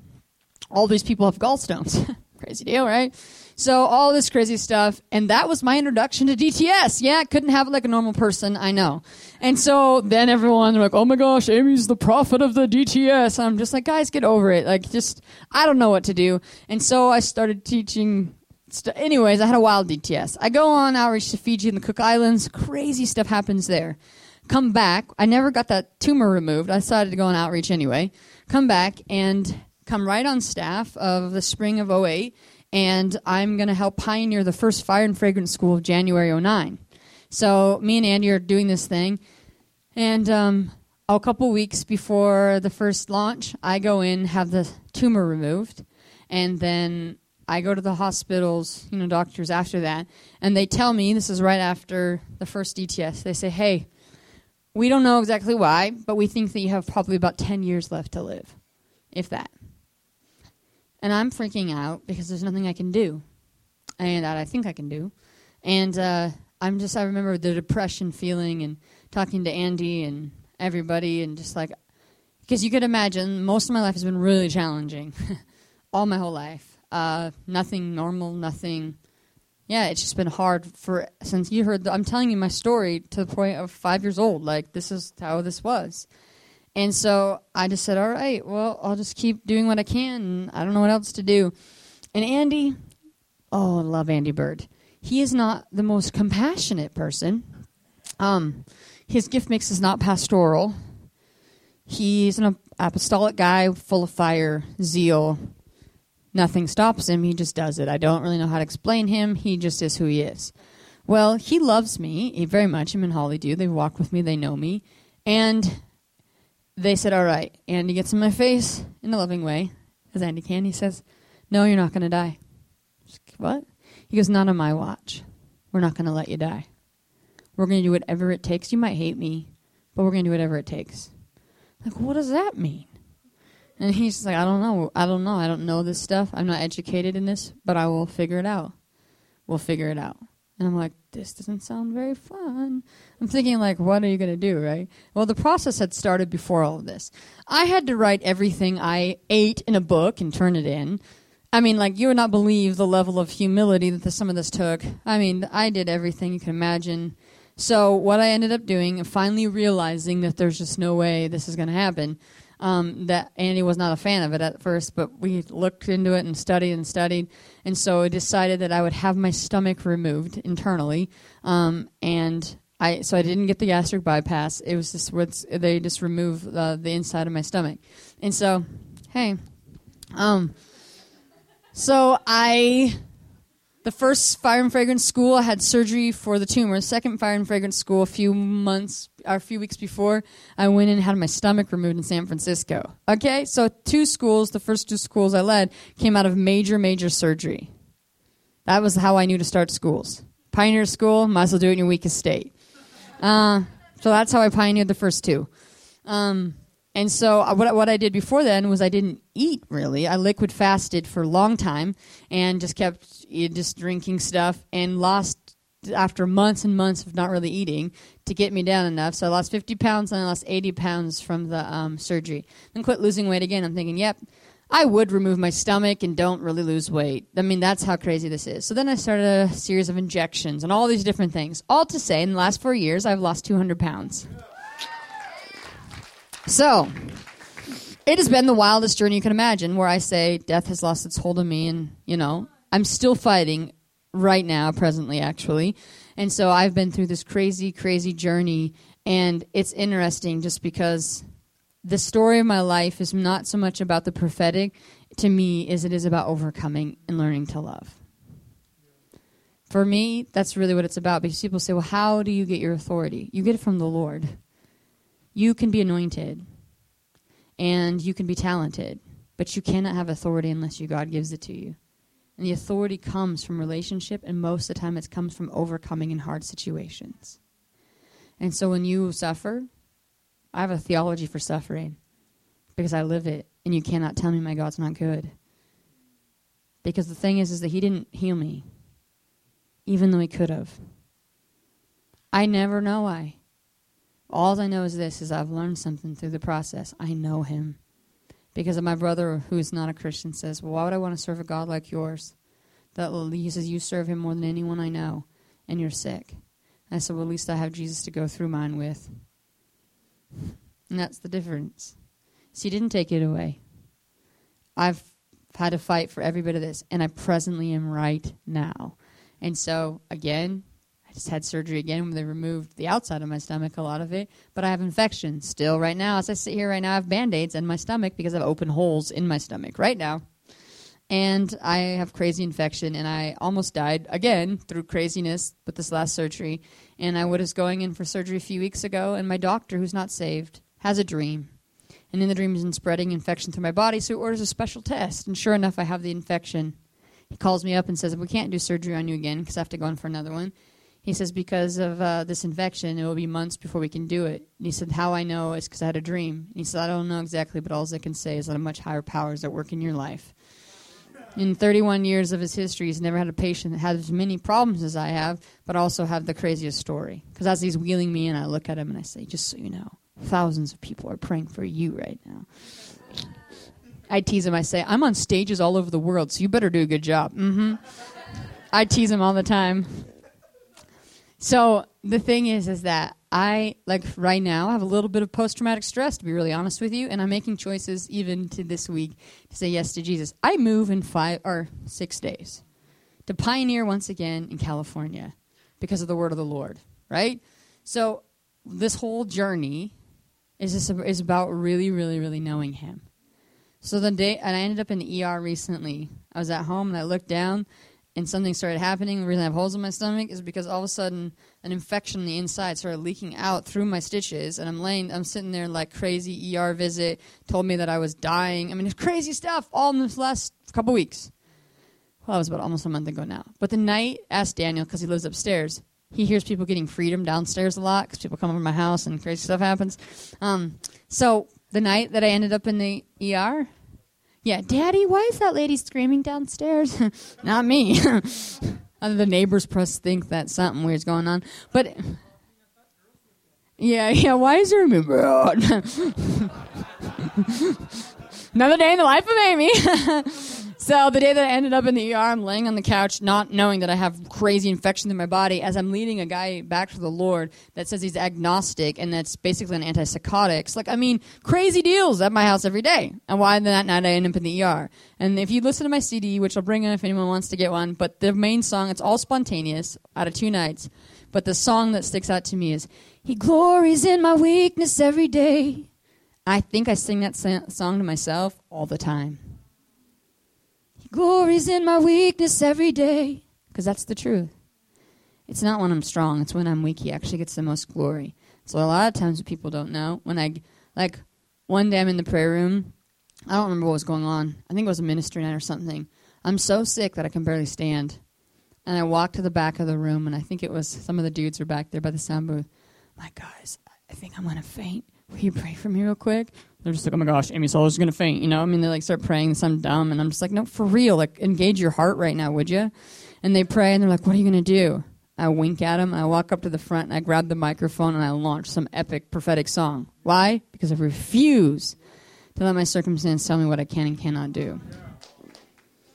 All these people have gallstones. Crazy deal, right? So all this crazy stuff, and that was my introduction to DTS. Yeah, couldn't have it like a normal person, I know. And so then everyone like, "Oh my gosh, Amy's the prophet of the DTS." I'm just like, guys, get over it. Like, just I don't know what to do. And so I started teaching. St- Anyways, I had a wild DTS. I go on outreach to Fiji and the Cook Islands. Crazy stuff happens there come back. I never got that tumor removed. I decided to go on outreach anyway. Come back and come right on staff of the spring of 08 and I'm going to help pioneer the first fire and fragrance school of January 09. So me and Andy are doing this thing and um, a couple weeks before the first launch, I go in, have the tumor removed, and then I go to the hospitals, you know, doctors after that, and they tell me this is right after the first DTS. They say, "Hey, we don't know exactly why, but we think that you have probably about 10 years left to live, if that. And I'm freaking out because there's nothing I can do, and that I think I can do. And uh, I'm just I remember the depression feeling and talking to Andy and everybody and just like because you could imagine most of my life has been really challenging, all my whole life. Uh, nothing normal, nothing. Yeah, it's just been hard for since you heard. The, I'm telling you my story to the point of five years old. Like this is how this was, and so I just said, "All right, well, I'll just keep doing what I can. I don't know what else to do." And Andy, oh, I love Andy Byrd. He is not the most compassionate person. Um, his gift mix is not pastoral. He's an apostolic guy, full of fire, zeal. Nothing stops him. He just does it. I don't really know how to explain him. He just is who he is. Well, he loves me very much. Him and Holly do. They walk with me. They know me. And they said, all right. Andy gets in my face in a loving way, as Andy can. He says, no, you're not going to die. What? He goes, not on my watch. We're not going to let you die. We're going to do whatever it takes. You might hate me, but we're going to do whatever it takes. Like, what does that mean? And he's like, I don't know. I don't know. I don't know this stuff. I'm not educated in this, but I will figure it out. We'll figure it out. And I'm like, this doesn't sound very fun. I'm thinking, like, what are you going to do, right? Well, the process had started before all of this. I had to write everything I ate in a book and turn it in. I mean, like, you would not believe the level of humility that the, some of this took. I mean, I did everything you can imagine. So what I ended up doing, and finally realizing that there's just no way this is going to happen, um, that Andy was not a fan of it at first, but we looked into it and studied and studied, and so I decided that I would have my stomach removed internally, um, and I so I didn't get the gastric bypass. It was just what's they just remove uh, the inside of my stomach, and so hey, um, so I the first fire and fragrance school I had surgery for the tumor. Second fire and fragrance school a few months or a few weeks before I went in and had my stomach removed in San Francisco. Okay, so two schools, the first two schools I led came out of major major surgery. That was how I knew to start schools. Pioneer school, might as well do it in your weakest state. Uh, so that's how I pioneered the first two. Um, and so uh, what what I did before then was I didn't eat really. I liquid fasted for a long time and just kept just drinking stuff and lost after months and months of not really eating to get me down enough. So I lost 50 pounds and I lost 80 pounds from the um, surgery. Then quit losing weight again. I'm thinking, yep, I would remove my stomach and don't really lose weight. I mean, that's how crazy this is. So then I started a series of injections and all these different things. All to say, in the last four years, I've lost 200 pounds. So, it has been the wildest journey you can imagine where I say death has lost its hold on me and, you know, I'm still fighting right now, presently, actually. And so I've been through this crazy, crazy journey. And it's interesting just because the story of my life is not so much about the prophetic to me as it is about overcoming and learning to love. For me, that's really what it's about because people say, well, how do you get your authority? You get it from the Lord you can be anointed and you can be talented, but you cannot have authority unless you God gives it to you. And the authority comes from relationship, and most of the time it comes from overcoming in hard situations. And so when you suffer, I have a theology for suffering because I live it, and you cannot tell me my God's not good. Because the thing is, is that He didn't heal me, even though He could have. I never know why. All I know is this is I've learned something through the process. I know him. Because of my brother who's not a Christian says, Well, why would I want to serve a God like yours? That he says, You serve him more than anyone I know, and you're sick. And I said, Well, at least I have Jesus to go through mine with. And that's the difference. So he didn't take it away. I've had to fight for every bit of this, and I presently am right now. And so, again, I just had surgery again when they removed the outside of my stomach, a lot of it. But I have infection still right now. As I sit here right now, I have band aids in my stomach because I have open holes in my stomach right now. And I have crazy infection, and I almost died again through craziness with this last surgery. And I was going in for surgery a few weeks ago, and my doctor, who's not saved, has a dream. And in the dream, he's spreading infection through my body, so he orders a special test. And sure enough, I have the infection. He calls me up and says, We can't do surgery on you again because I have to go in for another one. He says, because of uh, this infection, it will be months before we can do it. And he said, how I know is because I had a dream. And he said, I don't know exactly, but all I can say is that a much higher powers at work in your life. In 31 years of his history, he's never had a patient that had as many problems as I have, but also have the craziest story. Because as he's wheeling me in, I look at him and I say, just so you know, thousands of people are praying for you right now. I tease him. I say, I'm on stages all over the world, so you better do a good job. Mm-hmm. I tease him all the time. So the thing is, is that I like right now I have a little bit of post traumatic stress to be really honest with you, and I'm making choices even to this week to say yes to Jesus. I move in five or six days to pioneer once again in California because of the word of the Lord, right? So this whole journey is this, is about really, really, really knowing Him. So the day, and I ended up in the ER recently. I was at home and I looked down and something started happening. The reason I have holes in my stomach is because all of a sudden an infection on the inside started leaking out through my stitches, and I'm laying, I'm sitting there like crazy. ER visit told me that I was dying. I mean, it's crazy stuff all in this last couple weeks. Well, that was about almost a month ago now. But the night, asked Daniel because he lives upstairs. He hears people getting freedom downstairs a lot because people come over my house and crazy stuff happens. Um, so the night that I ended up in the ER, yeah, Daddy, why is that lady screaming downstairs? Not me. the neighbors press think that something weird's going on. But yeah, yeah, why is there a Another day in the life of Amy. So the day that I ended up in the ER, I'm laying on the couch, not knowing that I have crazy infections in my body, as I'm leading a guy back to the Lord that says he's agnostic and that's basically an antipsychotic. It's like, I mean, crazy deals at my house every day. And why that night I end up in the ER? And if you listen to my CD, which I'll bring in if anyone wants to get one, but the main song, it's all spontaneous out of two nights. But the song that sticks out to me is, He glories in my weakness every day. I think I sing that song to myself all the time. Glory's in my weakness every day. Because that's the truth. It's not when I'm strong, it's when I'm weak. He actually gets the most glory. So a lot of times people don't know. When I, like, one day I'm in the prayer room. I don't remember what was going on. I think it was a ministry night or something. I'm so sick that I can barely stand. And I walk to the back of the room, and I think it was some of the dudes were back there by the sound booth. My like, guys, I think I'm going to faint. Will you pray for me real quick? They're just like, oh my gosh, Amy Solar's gonna faint. You know, I mean, they like start praying some dumb, and I'm just like, no, for real, like engage your heart right now, would you? And they pray, and they're like, what are you gonna do? I wink at them. I walk up to the front, and I grab the microphone, and I launch some epic prophetic song. Why? Because I refuse to let my circumstance tell me what I can and cannot do.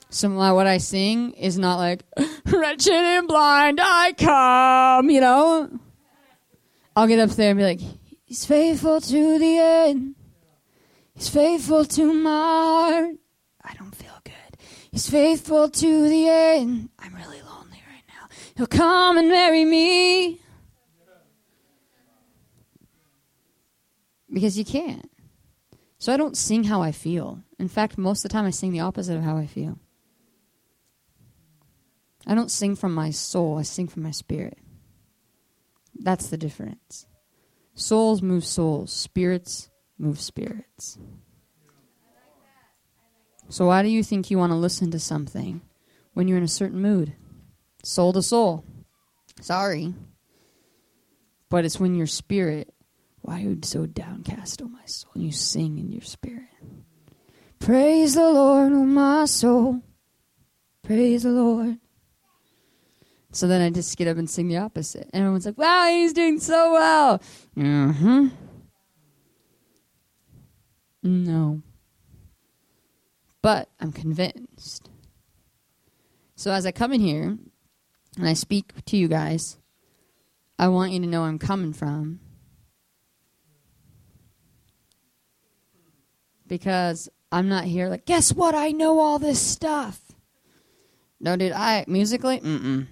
So what I sing is not like wretched and blind I come, you know. I'll get up there and be like, He's faithful to the end. He's faithful to my heart. I don't feel good. He's faithful to the end. I'm really lonely right now. He'll come and marry me. Because you can't. So I don't sing how I feel. In fact, most of the time I sing the opposite of how I feel. I don't sing from my soul, I sing from my spirit. That's the difference. Souls move souls, spirits move spirits. So, why do you think you want to listen to something when you're in a certain mood? Soul to soul. Sorry. But it's when your spirit, why are you so downcast, O oh my soul? And you sing in your spirit. Praise the Lord, O oh my soul. Praise the Lord. So then I just get up and sing the opposite. And everyone's like, wow, he's doing so well. Mm hmm. No. But I'm convinced. So as I come in here and I speak to you guys, I want you to know I'm coming from. Because I'm not here like, guess what? I know all this stuff. No, dude, I musically, mm-mm.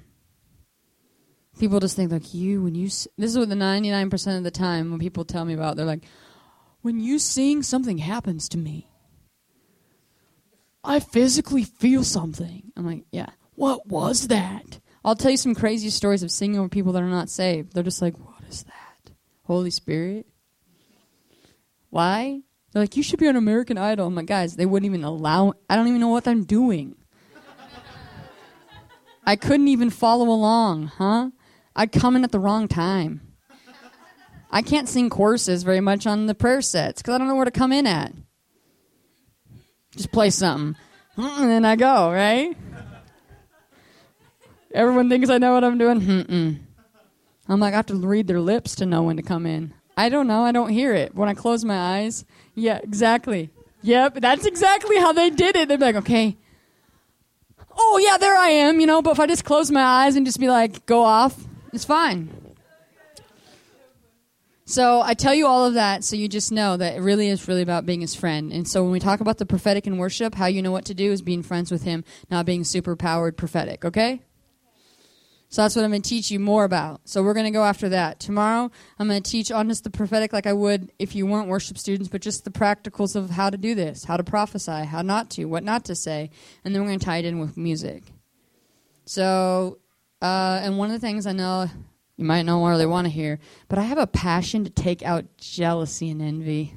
People just think like you when you. This is what the ninety nine percent of the time when people tell me about. They're like, when you sing, something happens to me. I physically feel something. I'm like, yeah. What was that? I'll tell you some crazy stories of singing over people that are not saved. They're just like, what is that? Holy Spirit? Why? They're like, you should be on American Idol. I'm like, guys, they wouldn't even allow. I don't even know what I'm doing. I couldn't even follow along, huh? I'd come in at the wrong time. I can't sing choruses very much on the prayer sets because I don't know where to come in at. Just play something. and then I go, right? Everyone thinks I know what I'm doing. Mm-mm. I'm like, I have to read their lips to know when to come in. I don't know. I don't hear it. When I close my eyes, yeah, exactly. Yep, that's exactly how they did it. They're like, okay, oh, yeah, there I am, you know, but if I just close my eyes and just be like, go off, it's fine. So I tell you all of that so you just know that it really is really about being his friend. And so when we talk about the prophetic in worship, how you know what to do is being friends with him, not being super powered prophetic, okay? So that's what I'm going to teach you more about. So we're going to go after that. Tomorrow, I'm going to teach on just the prophetic like I would if you weren't worship students, but just the practicals of how to do this, how to prophesy, how not to, what not to say. And then we're going to tie it in with music. So, uh, and one of the things I know you might not really want to hear, but I have a passion to take out jealousy and envy.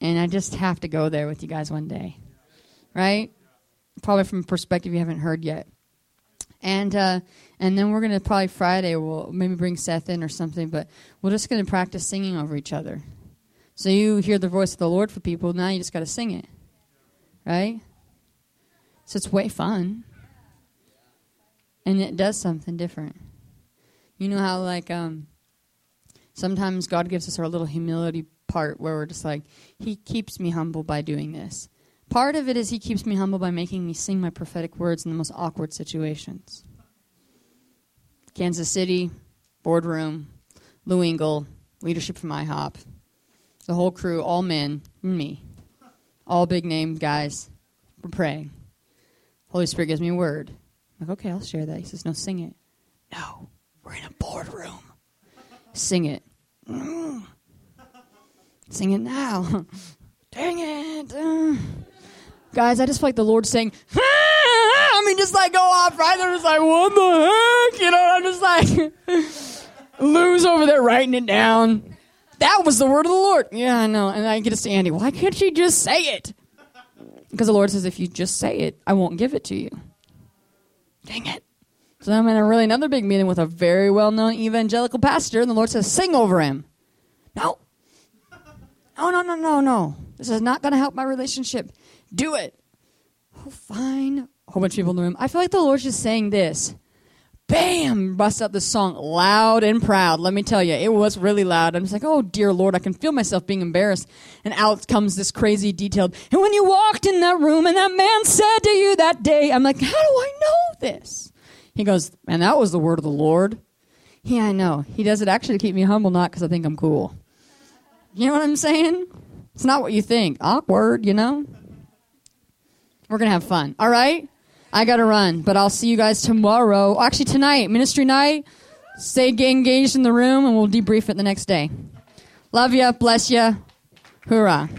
And I just have to go there with you guys one day. Right? Probably from a perspective you haven't heard yet. And uh, and then we're gonna probably Friday we'll maybe bring Seth in or something, but we're just gonna practice singing over each other. So you hear the voice of the Lord for people, now you just gotta sing it. Right? So it's way fun. And it does something different. You know how like um sometimes God gives us our little humility part where we're just like, He keeps me humble by doing this. Part of it is He keeps me humble by making me sing my prophetic words in the most awkward situations. Kansas City, boardroom, Lou Engle, leadership from IHOP, the whole crew, all men, me, all big name guys. We're praying. Holy Spirit gives me a word. I'm like, okay, I'll share that. He says, no, sing it. No, we're in a boardroom. Sing it. Sing it now. Dang it. Guys, I just feel like the Lord's saying! I mean, just like go off, right? They're just like, what the heck? You know, I'm just like, Lou's over there writing it down. That was the word of the Lord. Yeah, I know. And I get to Andy, why can't you just say it? Because the Lord says, if you just say it, I won't give it to you. Dang it. So I'm in a really another big meeting with a very well known evangelical pastor, and the Lord says, sing over him. No. No, no, no, no, no. This is not going to help my relationship. Do it. Oh, fine. A whole bunch of people in the room. I feel like the Lord's just saying this. Bam! Bust out the song loud and proud. Let me tell you, it was really loud. I'm just like, oh dear Lord, I can feel myself being embarrassed. And out comes this crazy detailed. And when you walked in that room and that man said to you that day, I'm like, how do I know this? He goes, and that was the word of the Lord. Yeah, I know. He does it actually to keep me humble, not because I think I'm cool. You know what I'm saying? It's not what you think. Awkward, you know? We're going to have fun. All right? I got to run, but I'll see you guys tomorrow. Actually, tonight, ministry night. Stay engaged in the room, and we'll debrief it the next day. Love you. Bless you. Hoorah.